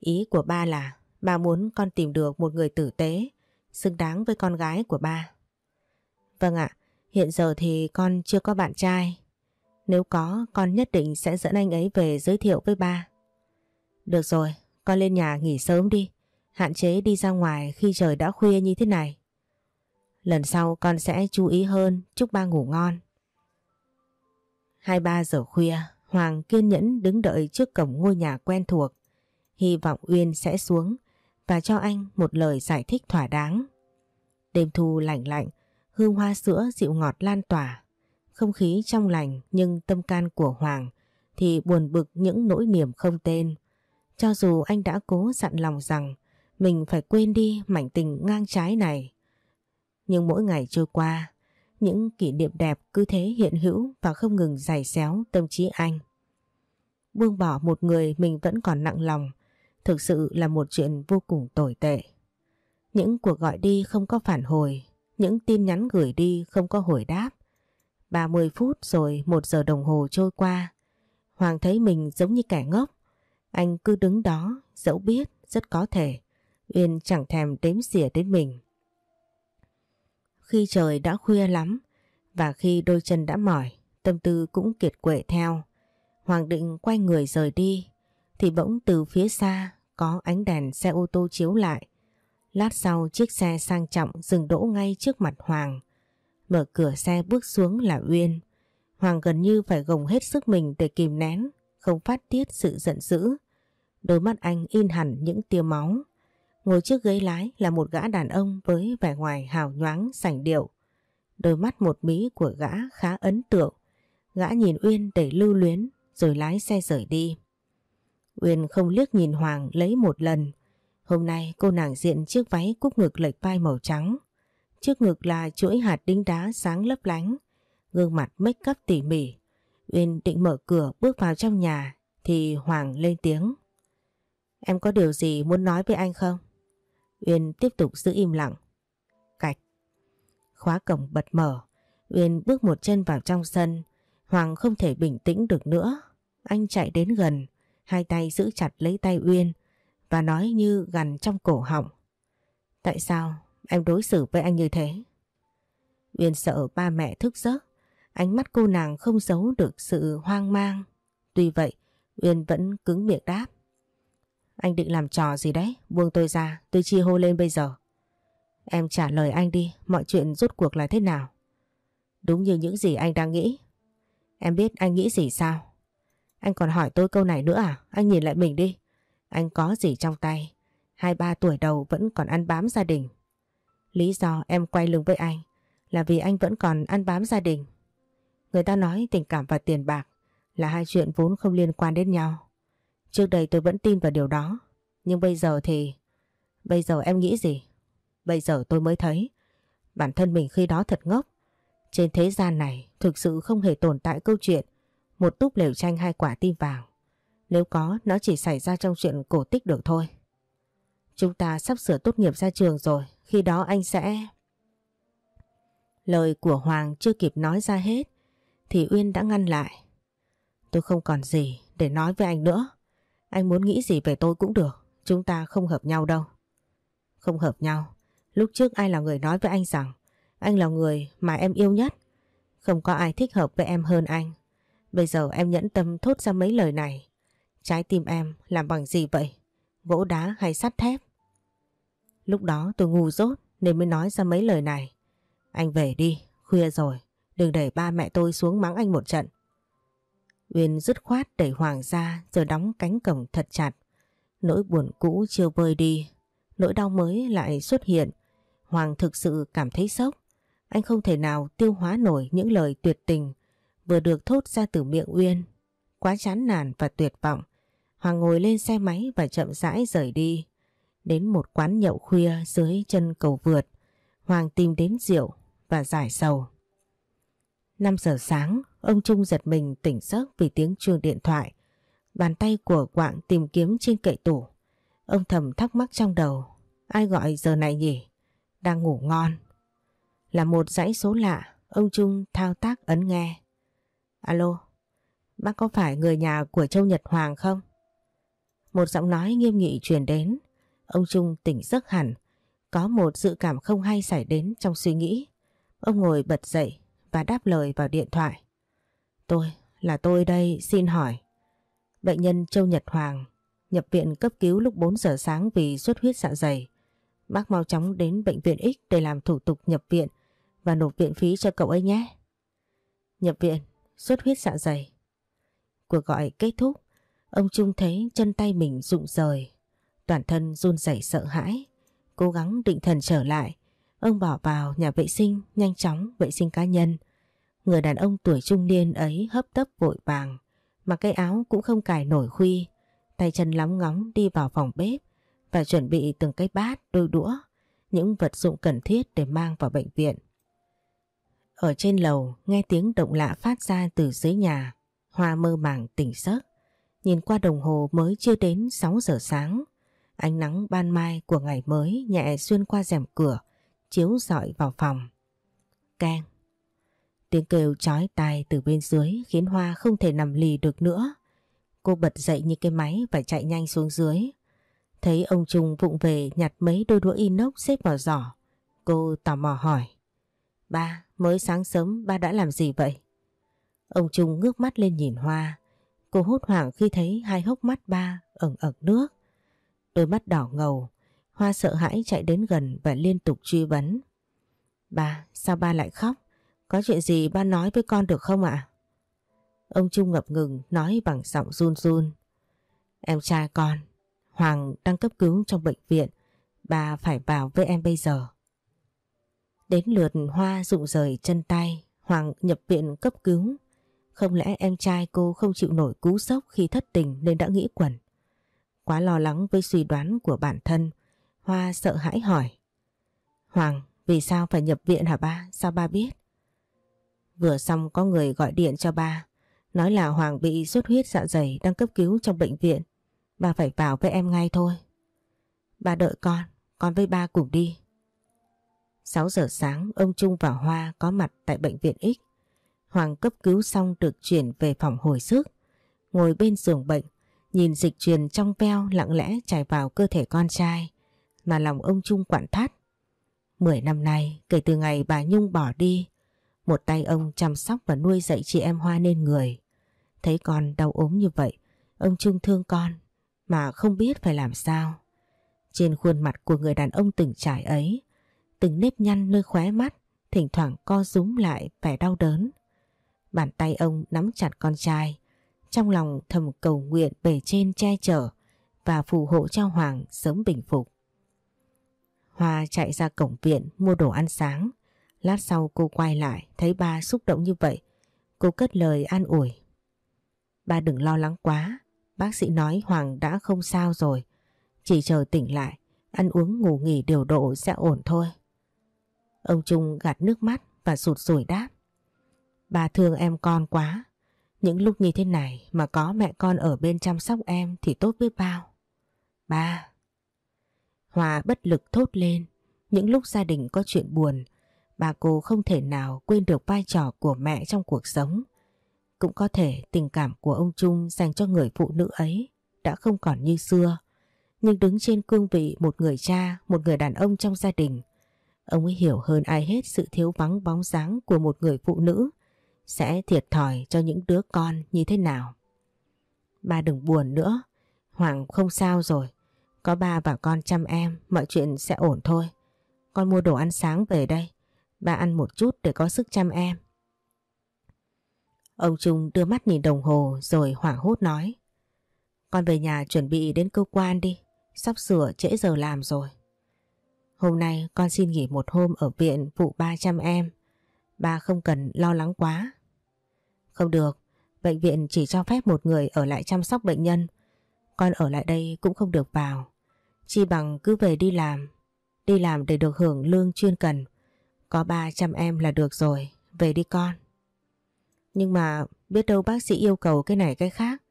Ý của ba là ba muốn con tìm được một người tử tế, xứng đáng với con gái của ba. Vâng ạ, hiện giờ thì con chưa có bạn trai. Nếu có, con nhất định sẽ dẫn anh ấy về giới thiệu với ba. Được rồi, con lên nhà nghỉ sớm đi. Hạn chế đi ra ngoài khi trời đã khuya như thế này. Lần sau con sẽ chú ý hơn, chúc ba ngủ ngon. Hai ba giờ khuya, Hoàng kiên nhẫn đứng đợi trước cổng ngôi nhà quen thuộc. Hy vọng Uyên sẽ xuống và cho anh một lời giải thích thỏa đáng. Đêm thu lạnh lạnh, hương hoa sữa dịu ngọt lan tỏa. Không khí trong lành nhưng tâm can của Hoàng thì buồn bực những nỗi niềm không tên. Cho dù anh đã cố dặn lòng rằng mình phải quên đi mảnh tình ngang trái này. Nhưng mỗi ngày trôi qua, những kỷ niệm đẹp cứ thế hiện hữu và không ngừng giày xéo tâm trí anh. Buông bỏ một người mình vẫn còn nặng lòng, thực sự là một chuyện vô cùng tồi tệ. Những cuộc gọi đi không có phản hồi, những tin nhắn gửi đi không có hồi đáp. 30 phút rồi một giờ đồng hồ trôi qua, Hoàng thấy mình giống như kẻ ngốc. Anh cứ đứng đó, dẫu biết rất có thể Uyên chẳng thèm đếm xỉa đến mình. Khi trời đã khuya lắm và khi đôi chân đã mỏi, tâm tư cũng kiệt quệ theo. Hoàng định quay người rời đi thì bỗng từ phía xa có ánh đèn xe ô tô chiếu lại. Lát sau chiếc xe sang trọng dừng đỗ ngay trước mặt Hoàng. Mở cửa xe bước xuống là Uyên. Hoàng gần như phải gồng hết sức mình để kìm nén, không phát tiết sự giận dữ. Đôi mắt anh in hẳn những tia máu. Ngồi trước ghế lái là một gã đàn ông với vẻ ngoài hào nhoáng, sành điệu. Đôi mắt một mí của gã khá ấn tượng. Gã nhìn Uyên để lưu luyến, rồi lái xe rời đi. Uyên không liếc nhìn Hoàng lấy một lần. Hôm nay cô nàng diện chiếc váy cúc ngực lệch vai màu trắng. Trước ngực là chuỗi hạt đính đá sáng lấp lánh. Gương mặt make up tỉ mỉ. Uyên định mở cửa bước vào trong nhà thì Hoàng lên tiếng. Em có điều gì muốn nói với anh không? Uyên tiếp tục giữ im lặng. Cạch. Khóa cổng bật mở. Uyên bước một chân vào trong sân. Hoàng không thể bình tĩnh được nữa. Anh chạy đến gần, hai tay giữ chặt lấy tay Uyên và nói như gằn trong cổ họng. Tại sao em đối xử với anh như thế? Uyên sợ ba mẹ thức giấc. Ánh mắt cô nàng không giấu được sự hoang mang. Tuy vậy, Uyên vẫn cứng miệng đáp. Anh định làm trò gì đấy? Buông tôi ra, tôi chi hô lên bây giờ. Em trả lời anh đi, mọi chuyện rốt cuộc là thế nào? Đúng như những gì anh đang nghĩ. Em biết anh nghĩ gì sao? Anh còn hỏi tôi câu này nữa à? Anh nhìn lại mình đi. Anh có gì trong tay? Hai ba tuổi đầu vẫn còn ăn bám gia đình. Lý do em quay lưng với anh là vì anh vẫn còn ăn bám gia đình. Người ta nói tình cảm và tiền bạc là hai chuyện vốn không liên quan đến nhau. Trước đây tôi vẫn tin vào điều đó. Nhưng bây giờ thì... Bây giờ em nghĩ gì? Bây giờ tôi mới thấy bản thân mình khi đó thật ngốc. Trên thế gian này thực sự không hề tồn tại câu chuyện một túp lều tranh hai quả tim vàng. Nếu có, nó chỉ xảy ra trong chuyện cổ tích được thôi. Chúng ta sắp sửa tốt nghiệp ra trường rồi, khi đó anh sẽ... Lời của Hoàng chưa kịp nói ra hết, thì Uyên đã ngăn lại. Tôi không còn gì để nói với anh nữa. Anh muốn nghĩ gì về tôi cũng được, chúng ta không hợp nhau đâu. Không hợp nhau, lúc trước ai là người nói với anh rằng anh là người mà em yêu nhất. Không có ai thích hợp với em hơn anh. Bây giờ em nhẫn tâm thốt ra mấy lời này. Trái tim em làm bằng gì vậy? Gỗ đá hay sắt thép? Lúc đó tôi ngu dốt nên mới nói ra mấy lời này. Anh về đi, khuya rồi. Đừng để ba mẹ tôi xuống mắng anh một trận. Uyên dứt khoát đẩy Hoàng ra rồi đóng cánh cổng thật chặt. Nỗi buồn cũ chưa vơi đi, nỗi đau mới lại xuất hiện. Hoàng thực sự cảm thấy sốc. Anh không thể nào tiêu hóa nổi những lời tuyệt tình vừa được thốt ra từ miệng Uyên. Quá chán nản và tuyệt vọng, Hoàng ngồi lên xe máy và chậm rãi rời đi. Đến một quán nhậu khuya dưới chân cầu vượt, Hoàng tìm đến rượu và giải sầu. 5 giờ sáng, ông Trung giật mình tỉnh giấc vì tiếng chuông điện thoại. Bàn tay của Quạng tìm kiếm trên kệ tủ. Ông thầm thắc mắc trong đầu. Ai gọi giờ này nhỉ? Đang ngủ ngon. Là một dãy số lạ, ông Trung thao tác ấn nghe. Alo, bác có phải người nhà của Châu Nhật Hoàng không? Một giọng nói nghiêm nghị truyền đến. Ông Trung tỉnh giấc hẳn. Có một dự cảm không hay xảy đến trong suy nghĩ. Ông ngồi bật dậy và đáp lời vào điện thoại. Tôi, là tôi đây, xin hỏi. Bệnh nhân Châu Nhật Hoàng nhập viện cấp cứu lúc 4 giờ sáng vì xuất huyết dạ dày. Bác mau chóng đến bệnh viện X để làm thủ tục nhập viện và nộp viện phí cho cậu ấy nhé. Nhập viện, xuất huyết dạ dày. Cuộc gọi kết thúc, ông Trung thấy chân tay mình rụng rời, toàn thân run rẩy sợ hãi, cố gắng định thần trở lại. Ông bỏ vào nhà vệ sinh nhanh chóng vệ sinh cá nhân. Người đàn ông tuổi trung niên ấy hấp tấp vội vàng, mà cái áo cũng không cài nổi khuy, tay chân lóng ngóng đi vào phòng bếp và chuẩn bị từng cái bát, đôi đũa, những vật dụng cần thiết để mang vào bệnh viện. Ở trên lầu nghe tiếng động lạ phát ra từ dưới nhà, Hoa mơ màng tỉnh giấc, nhìn qua đồng hồ mới chưa đến 6 giờ sáng. Ánh nắng ban mai của ngày mới nhẹ xuyên qua rèm cửa, chiếu rọi vào phòng. Keng. Tiếng kêu chói tai từ bên dưới khiến Hoa không thể nằm lì được nữa. Cô bật dậy như cái máy và chạy nhanh xuống dưới. Thấy ông Trung vụng về nhặt mấy đôi đũa inox xếp vào giỏ. Cô tò mò hỏi. Ba, mới sáng sớm ba đã làm gì vậy? Ông Trung ngước mắt lên nhìn Hoa. Cô hốt hoảng khi thấy hai hốc mắt ba ẩn ẩn nước. Đôi mắt đỏ ngầu. Hoa sợ hãi chạy đến gần và liên tục truy vấn. Ba, sao ba lại khóc? Có chuyện gì ba nói với con được không ạ? Ông Trung ngập ngừng nói bằng giọng run run. Em trai con, Hoàng đang cấp cứu trong bệnh viện. Bà phải vào với em bây giờ. Đến lượt Hoa rụng rời chân tay, Hoàng nhập viện cấp cứu. Không lẽ em trai cô không chịu nổi cú sốc khi thất tình nên đã nghĩ quẩn. Quá lo lắng với suy đoán của bản thân, Hoa sợ hãi hỏi. Hoàng, vì sao phải nhập viện hả ba? Sao ba biết? Vừa xong có người gọi điện cho ba, nói là Hoàng bị sốt huyết dạ dày đang cấp cứu trong bệnh viện. Ba phải vào với em ngay thôi. Ba đợi con, con với ba cùng đi. 6 giờ sáng, ông Trung và Hoa có mặt tại bệnh viện X. Hoàng cấp cứu xong được chuyển về phòng hồi sức. Ngồi bên giường bệnh, nhìn dịch truyền trong veo lặng lẽ chảy vào cơ thể con trai, mà lòng ông Trung quặn thắt. Mười năm nay, kể từ ngày bà Nhung bỏ đi, một tay ông chăm sóc và nuôi dạy chị em Hoa nên người. Thấy con đau ốm như vậy, ông Trung thương con, mà không biết phải làm sao. Trên khuôn mặt của người đàn ông từng trải ấy, từng nếp nhăn nơi khóe mắt, thỉnh thoảng co rúm lại vẻ đau đớn. Bàn tay ông nắm chặt con trai, trong lòng thầm cầu nguyện bề trên che chở và phù hộ cho Hoàng sớm bình phục. Hoa chạy ra cổng viện mua đồ ăn sáng. Lát sau cô quay lại thấy ba xúc động như vậy. Cô cất lời an ủi. Ba đừng lo lắng quá. Bác sĩ nói Hoàng đã không sao rồi. Chỉ chờ tỉnh lại, ăn uống ngủ nghỉ điều độ sẽ ổn thôi. Ông Trung gạt nước mắt và sụt sùi đáp. Bà thương em con quá. Những lúc như thế này mà có mẹ con ở bên chăm sóc em thì tốt biết bao. Ba. Hòa bất lực thốt lên. Những lúc gia đình có chuyện buồn, bà cô không thể nào quên được vai trò của mẹ trong cuộc sống. Cũng có thể tình cảm của ông Trung dành cho người phụ nữ ấy đã không còn như xưa. Nhưng đứng trên cương vị một người cha, một người đàn ông trong gia đình, ông ấy hiểu hơn ai hết sự thiếu vắng bóng dáng của một người phụ nữ sẽ thiệt thòi cho những đứa con như thế nào. Ba đừng buồn nữa, Hoàng không sao rồi. Có ba và con chăm em, mọi chuyện sẽ ổn thôi. Con mua đồ ăn sáng về đây. Ba ăn một chút để có sức chăm em. Ông Trung đưa mắt nhìn đồng hồ rồi hoảng hốt nói. Con về nhà chuẩn bị đến cơ quan đi. Sắp sửa trễ giờ làm rồi. Hôm nay con xin nghỉ một hôm ở viện phụ ba chăm em. Ba không cần lo lắng quá. Không được, bệnh viện chỉ cho phép một người ở lại chăm sóc bệnh nhân. Con ở lại đây cũng không được vào. Chi bằng cứ về đi làm. Đi làm để được hưởng lương chuyên cần. Có 300 em là được rồi. Về đi con. Nhưng mà biết đâu bác sĩ yêu cầu cái này cái khác.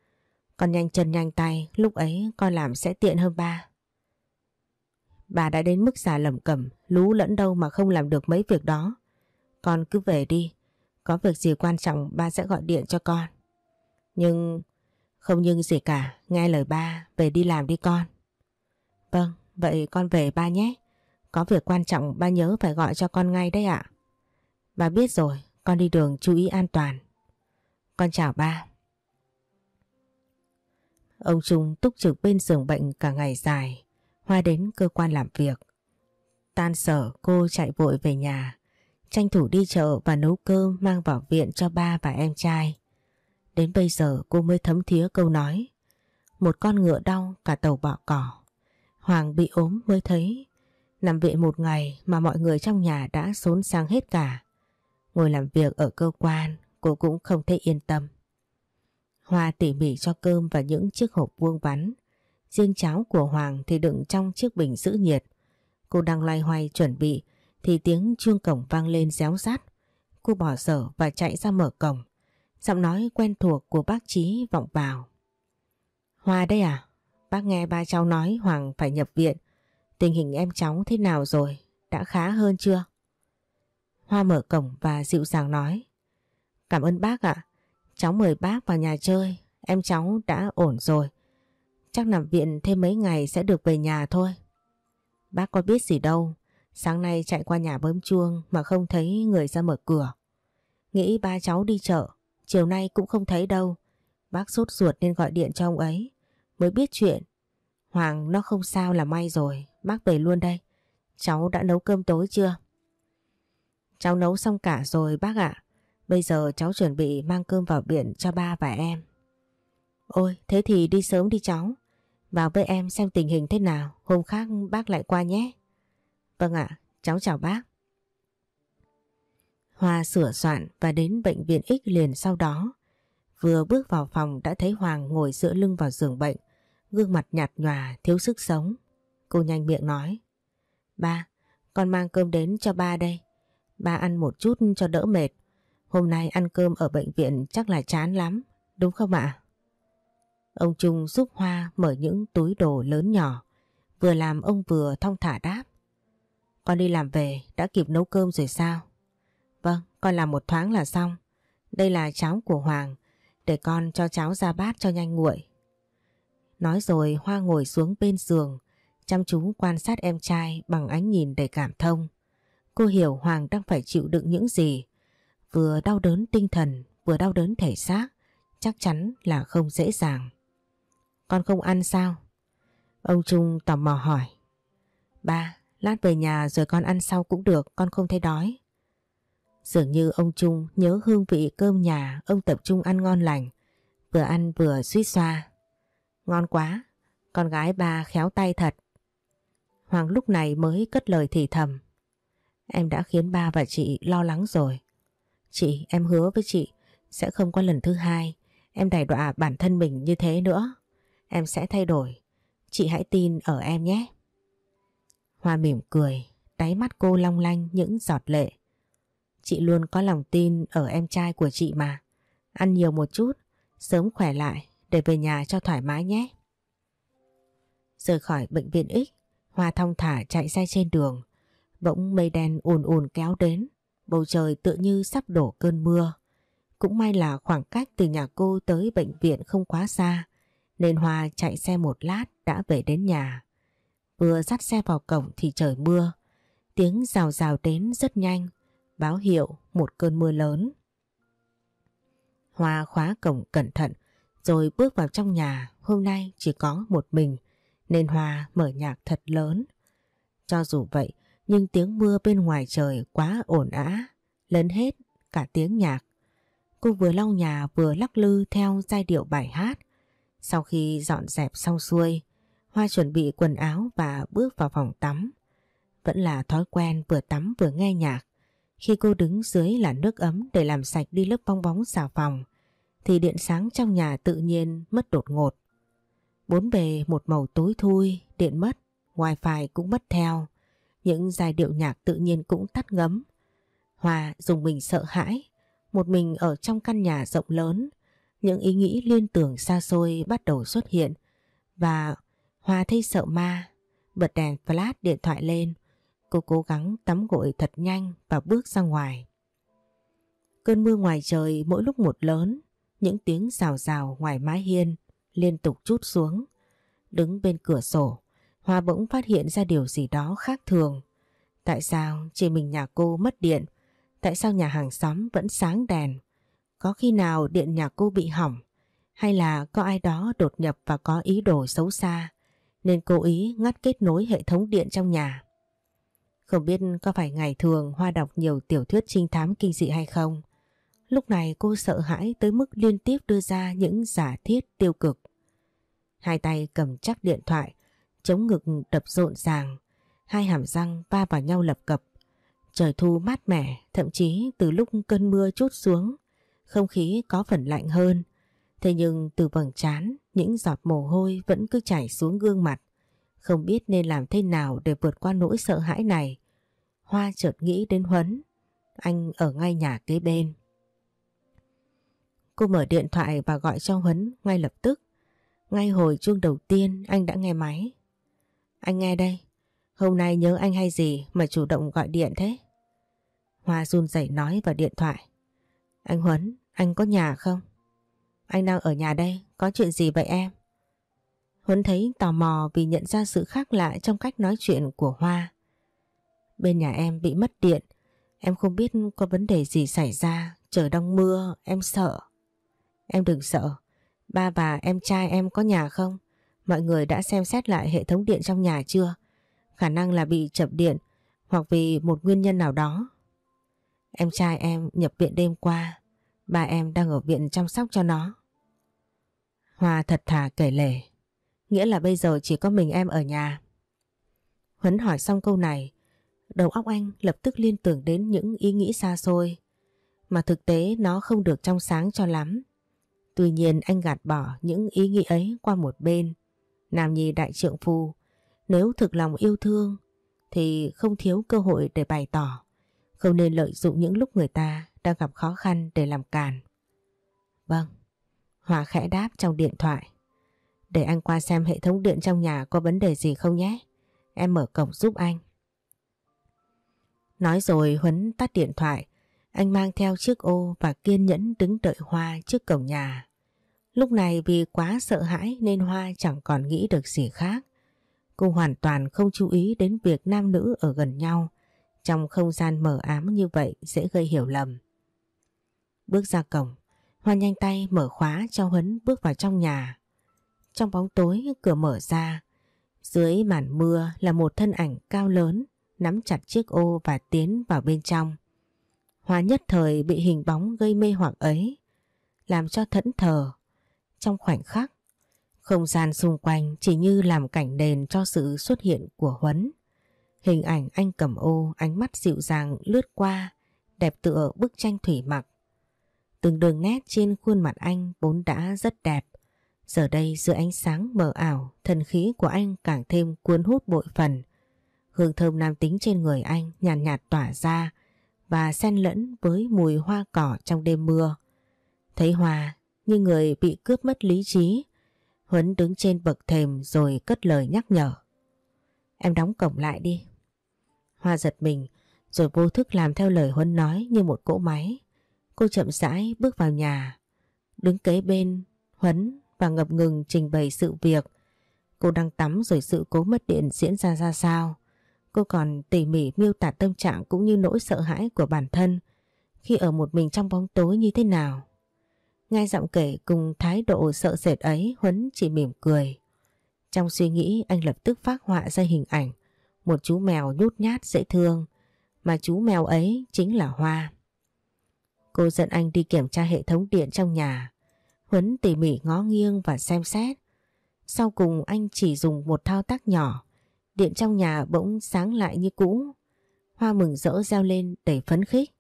Con nhanh chân nhanh tay, lúc ấy con làm sẽ tiện hơn ba. Bà đã đến mức già lầm cẩm, lú lẫn đâu mà không làm được mấy việc đó. Con cứ về đi, có việc gì quan trọng ba sẽ gọi điện cho con. Nhưng không nhưng gì cả, nghe lời ba, về đi làm đi con. Vâng, vậy con về ba nhé. Có việc quan trọng ba nhớ phải gọi cho con ngay đấy ạ. Ba biết rồi, con đi đường chú ý an toàn. Con chào ba. Ông Trung túc trực bên giường bệnh cả ngày dài, Hoa đến cơ quan làm việc. Tan sở cô chạy vội về nhà, tranh thủ đi chợ và nấu cơm mang vào viện cho ba và em trai. Đến bây giờ cô mới thấm thía câu nói, một con ngựa đau cả tàu bọ cỏ. Hoàng bị ốm mới thấy, nằm viện một ngày mà mọi người trong nhà đã xốn sang hết cả. Ngồi làm việc ở cơ quan, cô cũng không thấy yên tâm. Hoa tỉ mỉ cho cơm và những chiếc hộp vuông vắn. Riêng cháo của Hoàng thì đựng trong chiếc bình giữ nhiệt. Cô đang loay hoay chuẩn bị thì tiếng chuông cổng vang lên réo rát. Cô bỏ sở và chạy ra mở cổng. Giọng nói quen thuộc của bác Trí vọng vào. Hoa đây à? Bác nghe ba cháu nói Hoàng phải nhập viện. Tình hình em cháu thế nào rồi? Đã khá hơn chưa? Hoa mở cổng và dịu dàng nói. Cảm ơn bác ạ. Cháu mời bác vào nhà chơi. Em cháu đã ổn rồi. Chắc nằm viện thêm mấy ngày sẽ được về nhà thôi. Bác có biết gì đâu. Sáng nay chạy qua nhà bấm chuông mà không thấy người ra mở cửa. Nghĩ ba cháu đi chợ. Chiều nay cũng không thấy đâu. Bác sốt ruột nên gọi điện cho ông ấy. Mới biết chuyện. Hoàng, nó không sao là may rồi. Bác về luôn đây. Cháu đã nấu cơm tối chưa? Cháu nấu xong cả rồi bác ạ. Bây giờ cháu chuẩn bị mang cơm vào viện cho ba và em. Ôi, thế thì đi sớm đi cháu. Vào với em xem tình hình thế nào, hôm khác bác lại qua nhé. Vâng ạ, cháu chào bác. Hoa sửa soạn và đến bệnh viện X liền sau đó. Vừa bước vào phòng đã thấy Hoàng ngồi dựa lưng vào giường bệnh, gương mặt nhạt nhòa, thiếu sức sống. Cô nhanh miệng nói. Ba, con mang cơm đến cho ba đây. Ba ăn một chút cho đỡ mệt. Hôm nay ăn cơm ở bệnh viện chắc là chán lắm, đúng không ạ? Ông Trung giúp Hoa mở những túi đồ lớn nhỏ, vừa làm ông vừa thong thả đáp. Con đi làm về, đã kịp nấu cơm rồi sao? Vâng, con làm một thoáng là xong. Đây là cháo của Hoàng, để con cho cháo ra bát cho nhanh nguội. Nói rồi Hoa ngồi xuống bên giường, chăm chú quan sát em trai bằng ánh nhìn đầy cảm thông. Cô hiểu Hoàng đang phải chịu đựng những gì, vừa đau đớn tinh thần, vừa đau đớn thể xác, chắc chắn là không dễ dàng. Con không ăn sao? Ông Trung tò mò hỏi. Ba, lát về nhà rồi con ăn sau cũng được, con không thấy đói. Dường như ông Trung nhớ hương vị cơm nhà, ông tập trung ăn ngon lành, vừa ăn vừa suýt xoa. Ngon quá, con gái ba khéo tay thật. Hoàng lúc này mới cất lời thì thầm. Em đã khiến ba và chị lo lắng rồi. Chị, em hứa với chị sẽ không có lần thứ hai em đẩy đọa bản thân mình như thế nữa. Em sẽ thay đổi. Chị hãy tin ở em nhé. Hoa mỉm cười, đáy mắt cô long lanh những giọt lệ. Chị luôn có lòng tin ở em trai của chị mà. Ăn nhiều một chút, sớm khỏe lại để về nhà cho thoải mái nhé. Rời khỏi bệnh viện X, Hoa thong thả chạy xe trên đường. Bỗng mây đen ùn ùn kéo đến, bầu trời tựa như sắp đổ cơn mưa. Cũng may là khoảng cách từ nhà cô tới bệnh viện không quá xa, nên Hoa chạy xe một lát đã về đến nhà. Vừa dắt xe vào cổng thì trời mưa, tiếng rào rào đến rất nhanh, báo hiệu một cơn mưa lớn. Hoa khóa cổng cẩn thận rồi bước vào trong nhà, hôm nay chỉ có một mình nên Hoa mở nhạc thật lớn. Cho dù vậy, nhưng tiếng mưa bên ngoài trời quá ổn ã, lớn hết cả tiếng nhạc. Cô vừa lau nhà vừa lắc lư theo giai điệu bài hát. Sau khi dọn dẹp xong xuôi, Hoa chuẩn bị quần áo và bước vào phòng tắm. Vẫn là thói quen vừa tắm vừa nghe nhạc. Khi cô đứng dưới là nước ấm để làm sạch đi lớp bong bóng xà phòng, thì điện sáng trong nhà tự nhiên mất đột ngột. Bốn bề một màu tối thui, điện mất, wifi cũng mất theo. Những giai điệu nhạc tự nhiên cũng tắt ngấm. Hòa dùng mình sợ hãi, một mình ở trong căn nhà rộng lớn. Những ý nghĩ liên tưởng xa xôi bắt đầu xuất hiện. Và Hòa thấy sợ ma, bật đèn flash điện thoại lên. Cô cố gắng tắm gội thật nhanh và bước ra ngoài. Cơn mưa ngoài trời mỗi lúc một lớn, những tiếng rào rào ngoài mái hiên liên tục chút xuống. Đứng bên cửa sổ, Hoa bỗng phát hiện ra điều gì đó khác thường. Tại sao chỉ mình nhà cô mất điện? Tại sao nhà hàng xóm vẫn sáng đèn? Có khi nào điện nhà cô bị hỏng? Hay là có ai đó đột nhập và có ý đồ xấu xa nên cố ý ngắt kết nối hệ thống điện trong nhà? Không biết có phải ngày thường Hoa đọc nhiều tiểu thuyết trinh thám kinh dị hay không? Lúc này cô sợ hãi tới mức liên tiếp đưa ra những giả thiết tiêu cực. Hai tay cầm chắc điện thoại, chống ngực đập rộn ràng, hai hàm răng va vào nhau lập cập. Trời thu mát mẻ, thậm chí từ lúc cơn mưa chút xuống, không khí có phần lạnh hơn. Thế nhưng từ vầng trán, những giọt mồ hôi vẫn cứ chảy xuống gương mặt. Không biết nên làm thế nào để vượt qua nỗi sợ hãi này. Hoa chợt nghĩ đến Huấn, anh ở ngay nhà kế bên. Cô mở điện thoại và gọi cho Huấn ngay lập tức. Ngay hồi chuông đầu tiên anh đã nghe máy. Anh nghe đây, hôm nay nhớ anh hay gì mà chủ động gọi điện thế? Hoa run rẩy nói vào điện thoại. Anh Huấn, anh có nhà không? Anh đang ở nhà đây, có chuyện gì vậy em? Huấn thấy tò mò vì nhận ra sự khác lạ trong cách nói chuyện của Hoa. Bên nhà em bị mất điện, em không biết có vấn đề gì xảy ra, trời đang mưa, em sợ. Em đừng sợ, ba và em trai em có nhà không? Mọi người đã xem xét lại hệ thống điện trong nhà chưa? Khả năng là bị chập điện hoặc vì một nguyên nhân nào đó. Em trai em nhập viện đêm qua, ba em đang ở viện chăm sóc cho nó. Hoa thật thà kể lể, nghĩa là bây giờ chỉ có mình em ở nhà. Huấn hỏi xong câu này, đầu óc anh lập tức liên tưởng đến những ý nghĩ xa xôi, mà thực tế nó không được trong sáng cho lắm. Tuy nhiên anh gạt bỏ những ý nghĩ ấy qua một bên. Nam Nhi đại trượng phu, nếu thực lòng yêu thương thì không thiếu cơ hội để bày tỏ. Không nên lợi dụng những lúc người ta đang gặp khó khăn để làm càn. Vâng, Hòa khẽ đáp trong điện thoại. Để anh qua xem hệ thống điện trong nhà có vấn đề gì không nhé. Em mở cổng giúp anh. Nói rồi Huấn tắt điện thoại anh mang theo chiếc ô và kiên nhẫn đứng đợi Hoa trước cổng nhà. Lúc này vì quá sợ hãi nên Hoa chẳng còn nghĩ được gì khác. Cô hoàn toàn không chú ý đến việc nam nữ ở gần nhau. Trong không gian mờ ám như vậy dễ gây hiểu lầm. Bước ra cổng, Hoa nhanh tay mở khóa cho Huấn bước vào trong nhà. Trong bóng tối cửa mở ra, dưới màn mưa là một thân ảnh cao lớn nắm chặt chiếc ô và tiến vào bên trong. Hóa nhất thời bị hình bóng gây mê hoặc ấy, làm cho thẫn thờ. Trong khoảnh khắc, không gian xung quanh chỉ như làm cảnh đền cho sự xuất hiện của Huấn. Hình ảnh anh cầm ô, ánh mắt dịu dàng lướt qua, đẹp tựa bức tranh thủy mặc. Từng đường nét trên khuôn mặt anh vốn đã rất đẹp. Giờ đây giữa ánh sáng mờ ảo, thần khí của anh càng thêm cuốn hút bội phần. Hương thơm nam tính trên người anh nhàn nhạt, nhạt tỏa ra, và xen lẫn với mùi hoa cỏ trong đêm mưa. Thấy Hòa như người bị cướp mất lý trí, Huấn đứng trên bậc thềm rồi cất lời nhắc nhở. Em đóng cổng lại đi. Hoa giật mình rồi vô thức làm theo lời Huấn nói như một cỗ máy. Cô chậm rãi bước vào nhà, đứng kế bên Huấn và ngập ngừng trình bày sự việc. Cô đang tắm rồi sự cố mất điện diễn ra ra sao. Cô còn tỉ mỉ miêu tả tâm trạng cũng như nỗi sợ hãi của bản thân khi ở một mình trong bóng tối như thế nào. Nghe giọng kể cùng thái độ sợ sệt ấy, Huấn chỉ mỉm cười. Trong suy nghĩ, anh lập tức phát họa ra hình ảnh một chú mèo nhút nhát dễ thương, mà chú mèo ấy chính là Hoa. Cô dẫn anh đi kiểm tra hệ thống điện trong nhà. Huấn tỉ mỉ ngó nghiêng và xem xét. Sau cùng, anh chỉ dùng một thao tác nhỏ Điện trong nhà bỗng sáng lại như cũ. Hoa mừng rỡ reo lên đầy phấn khích.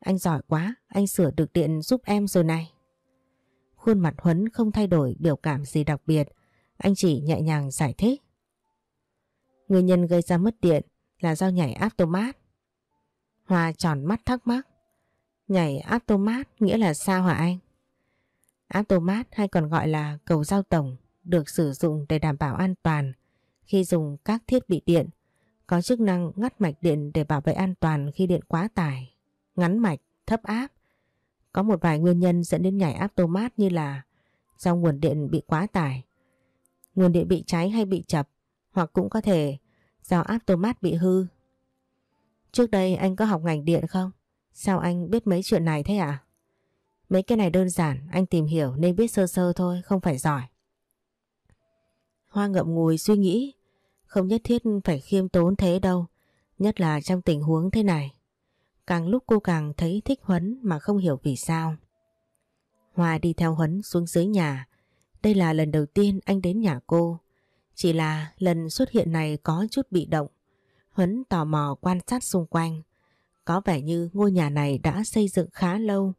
Anh giỏi quá, anh sửa được điện giúp em rồi này. Khuôn mặt Huấn không thay đổi biểu cảm gì đặc biệt, anh chỉ nhẹ nhàng giải thích. Nguyên nhân gây ra mất điện là do nhảy automat. Hoa tròn mắt thắc mắc. Nhảy automat nghĩa là sao hả anh? Automat hay còn gọi là cầu giao tổng được sử dụng để đảm bảo an toàn khi dùng các thiết bị điện, có chức năng ngắt mạch điện để bảo vệ an toàn khi điện quá tải, ngắn mạch, thấp áp. Có một vài nguyên nhân dẫn đến nhảy áp tự mát như là do nguồn điện bị quá tải, nguồn điện bị cháy hay bị chập, hoặc cũng có thể do áp tự mát bị hư. Trước đây anh có học ngành điện không? Sao anh biết mấy chuyện này thế à? Mấy cái này đơn giản, anh tìm hiểu nên biết sơ sơ thôi, không phải giỏi. Hoa ngậm ngùi suy nghĩ, không nhất thiết phải khiêm tốn thế đâu, nhất là trong tình huống thế này. Càng lúc cô càng thấy thích Huấn mà không hiểu vì sao. Hoa đi theo Huấn xuống dưới nhà, đây là lần đầu tiên anh đến nhà cô. Chỉ là lần xuất hiện này có chút bị động. Huấn tò mò quan sát xung quanh. Có vẻ như ngôi nhà này đã xây dựng khá lâu.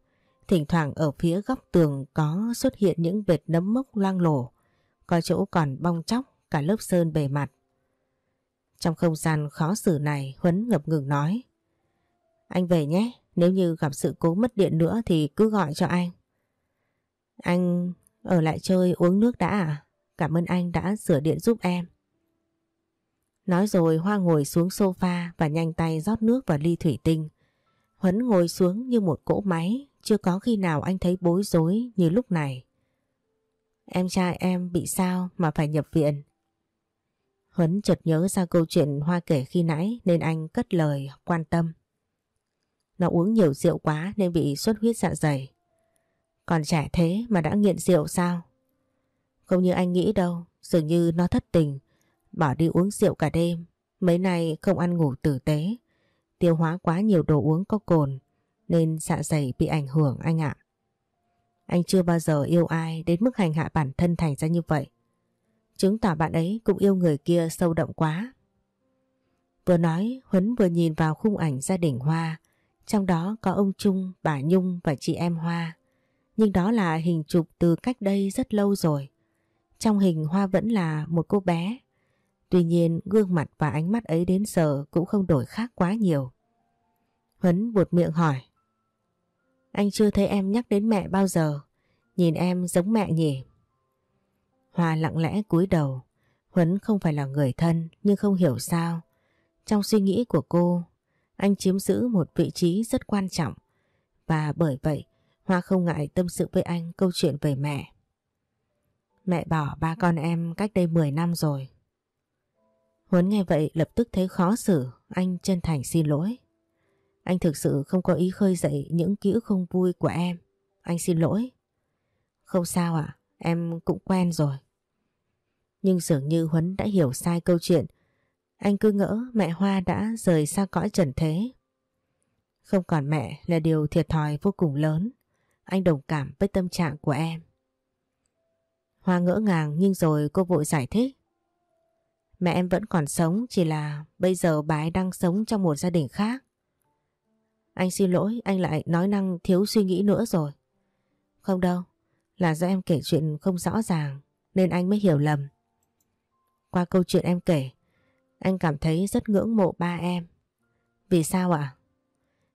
Thỉnh thoảng ở phía góc tường có xuất hiện những vệt nấm mốc loang lổ. Có chỗ còn bong chóc cả lớp sơn bề mặt. Trong không gian khó xử này Huấn ngập ngừng nói. Anh về nhé, nếu như gặp sự cố mất điện nữa thì cứ gọi cho anh. Anh ở lại chơi uống nước đã à? Cảm ơn anh đã sửa điện giúp em. Nói rồi Hoa ngồi xuống sofa và nhanh tay rót nước vào ly thủy tinh. Huấn ngồi xuống như một cỗ máy, chưa có khi nào anh thấy bối rối như lúc này. Em trai em bị sao mà phải nhập viện? Huấn chợt nhớ ra câu chuyện Hoa kể khi nãy nên anh cất lời quan tâm. Nó uống nhiều rượu quá nên bị xuất huyết dạ dày. Còn trẻ thế mà đã nghiện rượu sao? Không như anh nghĩ đâu, dường như nó thất tình, bỏ đi uống rượu cả đêm, mấy nay không ăn ngủ tử tế, tiêu hóa quá nhiều đồ uống có cồn nên dạ dày bị ảnh hưởng anh ạ. Anh chưa bao giờ yêu ai đến mức hành hạ bản thân thành ra như vậy. Chứng tỏ bạn ấy cũng yêu người kia sâu đậm quá. Vừa nói, Huấn vừa nhìn vào khung ảnh gia đình Hoa, trong đó có ông Trung, bà Nhung và chị em Hoa. Nhưng đó là hình chụp từ cách đây rất lâu rồi. Trong hình Hoa vẫn là một cô bé. Tuy nhiên gương mặt và ánh mắt ấy đến giờ cũng không đổi khác quá nhiều. Huấn buột miệng hỏi. Anh chưa thấy em nhắc đến mẹ bao giờ. Nhìn em giống mẹ nhỉ? Hoa lặng lẽ cúi đầu. Huấn không phải là người thân nhưng không hiểu sao. Trong suy nghĩ của cô, anh chiếm giữ một vị trí rất quan trọng. Và bởi vậy, Hoa không ngại tâm sự với anh câu chuyện về mẹ. Mẹ bỏ ba con em cách đây 10 năm rồi. Huấn nghe vậy lập tức thấy khó xử, anh chân thành xin lỗi. Anh thực sự không có ý khơi dậy những ký ức không vui của em. Anh xin lỗi. Không sao ạ, em cũng quen rồi. Nhưng dường như Huấn đã hiểu sai câu chuyện. Anh cứ ngỡ mẹ Hoa đã rời xa cõi trần thế. Không còn mẹ là điều thiệt thòi vô cùng lớn. Anh đồng cảm với tâm trạng của em. Hoa ngỡ ngàng nhưng rồi cô vội giải thích. Mẹ em vẫn còn sống chỉ là bây giờ bà ấy đang sống trong một gia đình khác. Anh xin lỗi anh lại nói năng thiếu suy nghĩ nữa rồi. Không đâu, là do em kể chuyện không rõ ràng nên anh mới hiểu lầm. Qua câu chuyện em kể, anh cảm thấy rất ngưỡng mộ ba em. Vì sao ạ?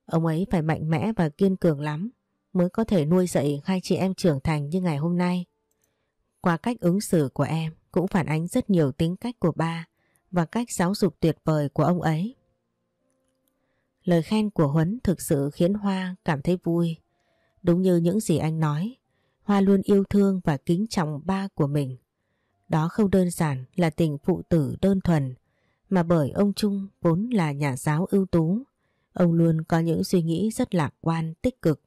Ông ấy phải mạnh mẽ và kiên cường lắm mới có thể nuôi dạy hai chị em trưởng thành như ngày hôm nay. Qua cách ứng xử của em cũng phản ánh rất nhiều tính cách của ba và cách giáo dục tuyệt vời của ông ấy. Lời khen của Huấn thực sự khiến Hoa cảm thấy vui. Đúng như những gì anh nói, Hoa luôn yêu thương và kính trọng ba của mình. Đó không đơn giản là tình phụ tử đơn thuần, mà bởi ông Trung vốn là nhà giáo ưu tú. Ông luôn có những suy nghĩ rất lạc quan, tích cực.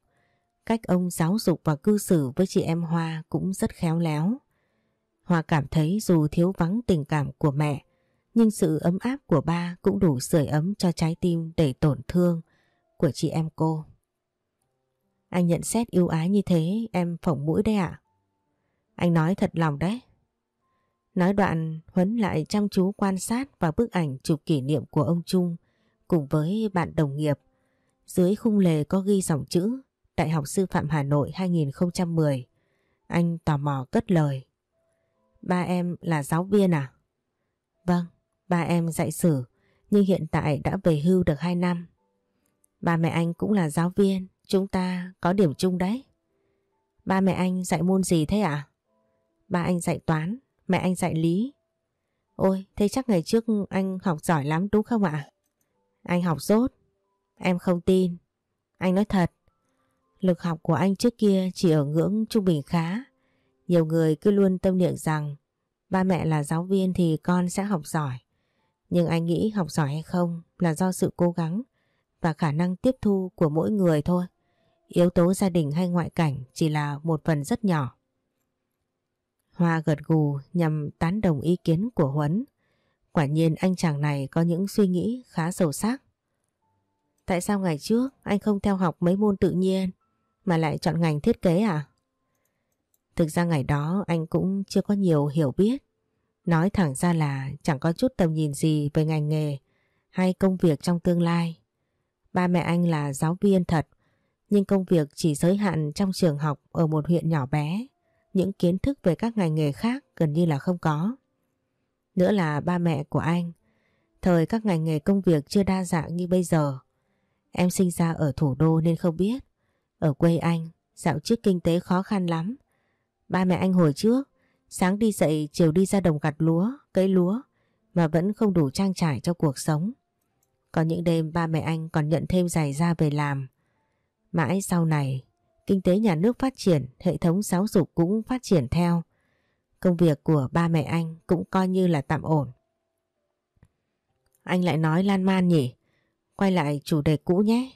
Cách ông giáo dục và cư xử với chị em Hoa cũng rất khéo léo. Hoa cảm thấy dù thiếu vắng tình cảm của mẹ, nhưng sự ấm áp của ba cũng đủ sưởi ấm cho trái tim đầy tổn thương của chị em cô. Anh nhận xét yêu ái như thế em phỏng mũi đấy ạ. Anh nói thật lòng đấy. Nói đoạn Huấn lại chăm chú quan sát vào bức ảnh chụp kỷ niệm của ông Trung cùng với bạn đồng nghiệp. Dưới khung lề có ghi dòng chữ Đại học Sư phạm Hà Nội 2010. Anh tò mò cất lời. Ba em là giáo viên à? Vâng, ba em dạy sử nhưng hiện tại đã về hưu được 2 năm. Ba mẹ anh cũng là giáo viên, chúng ta có điểm chung đấy. Ba mẹ anh dạy môn gì thế ạ? À? Ba anh dạy toán, mẹ anh dạy lý. Ôi, thế chắc ngày trước anh học giỏi lắm đúng không ạ? Anh học rốt. Em không tin. Anh nói thật. Lực học của anh trước kia chỉ ở ngưỡng trung bình khá. Nhiều người cứ luôn tâm niệm rằng ba mẹ là giáo viên thì con sẽ học giỏi. Nhưng anh nghĩ học giỏi hay không là do sự cố gắng và khả năng tiếp thu của mỗi người thôi. Yếu tố gia đình hay ngoại cảnh chỉ là một phần rất nhỏ. Hoa gật gù nhằm tán đồng ý kiến của Huấn. Quả nhiên anh chàng này có những suy nghĩ khá sâu sắc. Tại sao ngày trước anh không theo học mấy môn tự nhiên mà lại chọn ngành thiết kế à? Thực ra ngày đó anh cũng chưa có nhiều hiểu biết. Nói thẳng ra là chẳng có chút tầm nhìn gì về ngành nghề hay công việc trong tương lai. Ba mẹ anh là giáo viên thật, nhưng công việc chỉ giới hạn trong trường học ở một huyện nhỏ bé. Những kiến thức về các ngành nghề khác gần như là không có. Nữa là ba mẹ của anh, thời các ngành nghề công việc chưa đa dạng như bây giờ. Em sinh ra ở thủ đô nên không biết. Ở quê anh, dạo trước kinh tế khó khăn lắm. Ba mẹ anh hồi trước, sáng đi dậy chiều đi ra đồng gặt lúa, cấy lúa mà vẫn không đủ trang trải cho cuộc sống. Có những đêm ba mẹ anh còn nhận thêm giày ra về làm. Mãi sau này, kinh tế nhà nước phát triển, hệ thống giáo dục cũng phát triển theo. Công việc của ba mẹ anh cũng coi như là tạm ổn. Anh lại nói lan man nhỉ? Quay lại chủ đề cũ nhé.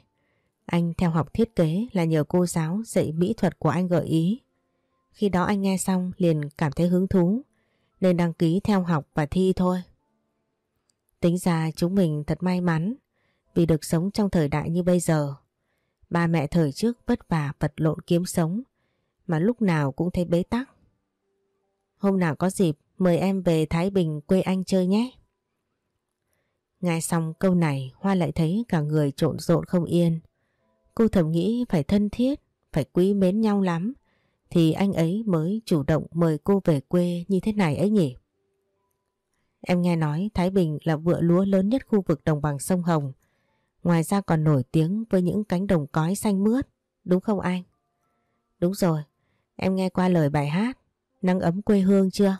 Anh theo học thiết kế là nhờ cô giáo dạy mỹ thuật của anh gợi ý. Khi đó anh nghe xong liền cảm thấy hứng thú nên đăng ký theo học và thi thôi. Tính ra chúng mình thật may mắn vì được sống trong thời đại như bây giờ. Ba mẹ thời trước vất vả vật lộn kiếm sống mà lúc nào cũng thấy bế tắc. Hôm nào có dịp mời em về Thái Bình quê anh chơi nhé. Nghe xong câu này Hoa lại thấy cả người trộn rộn không yên. Cô thầm nghĩ phải thân thiết, phải quý mến nhau lắm thì anh ấy mới chủ động mời cô về quê như thế này ấy nhỉ. Em nghe nói Thái Bình là vựa lúa lớn nhất khu vực đồng bằng sông Hồng. Ngoài ra còn nổi tiếng với những cánh đồng cói xanh mướt, đúng không anh? Đúng rồi, em nghe qua lời bài hát Nắng ấm quê hương chưa?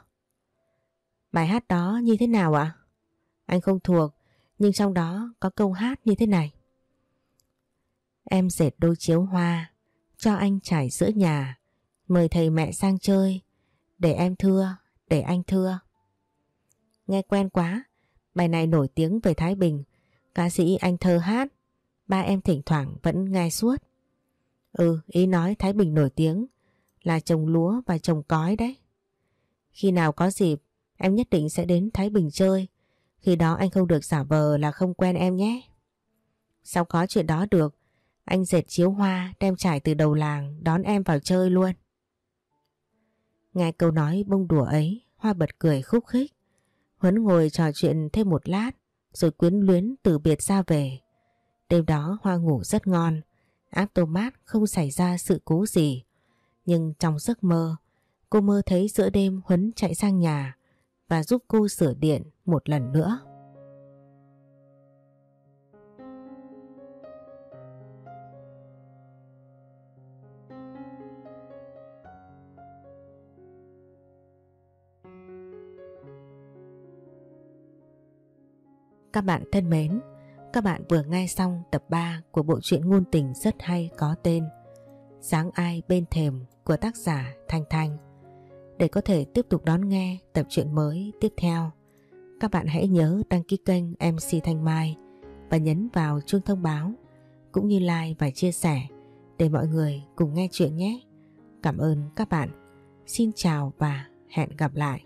Bài hát đó như thế nào ạ? Anh không thuộc, nhưng trong đó có câu hát như thế này. Em dệt đôi chiếu hoa, cho anh trải giữa nhà, mời thầy mẹ sang chơi, để em thưa, để anh thưa. Nghe quen quá, bài này nổi tiếng về Thái Bình, ca sĩ anh thơ hát, ba em thỉnh thoảng vẫn nghe suốt. Ừ, ý nói Thái Bình nổi tiếng là trồng lúa và trồng cói đấy. Khi nào có dịp, em nhất định sẽ đến Thái Bình chơi, khi đó anh không được giả vờ là không quen em nhé. Sao có chuyện đó được, anh dệt chiếu hoa đem trải từ đầu làng đón em vào chơi luôn. Nghe câu nói bông đùa ấy, Hoa bật cười khúc khích. Huấn ngồi trò chuyện thêm một lát rồi quyến luyến từ biệt ra về. Đêm đó Hoa ngủ rất ngon, áp tô mát không xảy ra sự cố gì. Nhưng trong giấc mơ, cô mơ thấy giữa đêm Huấn chạy sang nhà và giúp cô sửa điện một lần nữa. Các bạn thân mến, các bạn vừa nghe xong tập 3 của bộ truyện ngôn tình rất hay có tên Sáng ai bên thềm của tác giả Thanh Thanh. Để có thể tiếp tục đón nghe tập truyện mới tiếp theo, các bạn hãy nhớ đăng ký kênh MC Thanh Mai và nhấn vào chuông thông báo cũng như like và chia sẻ để mọi người cùng nghe chuyện nhé. Cảm ơn các bạn. Xin chào và hẹn gặp lại.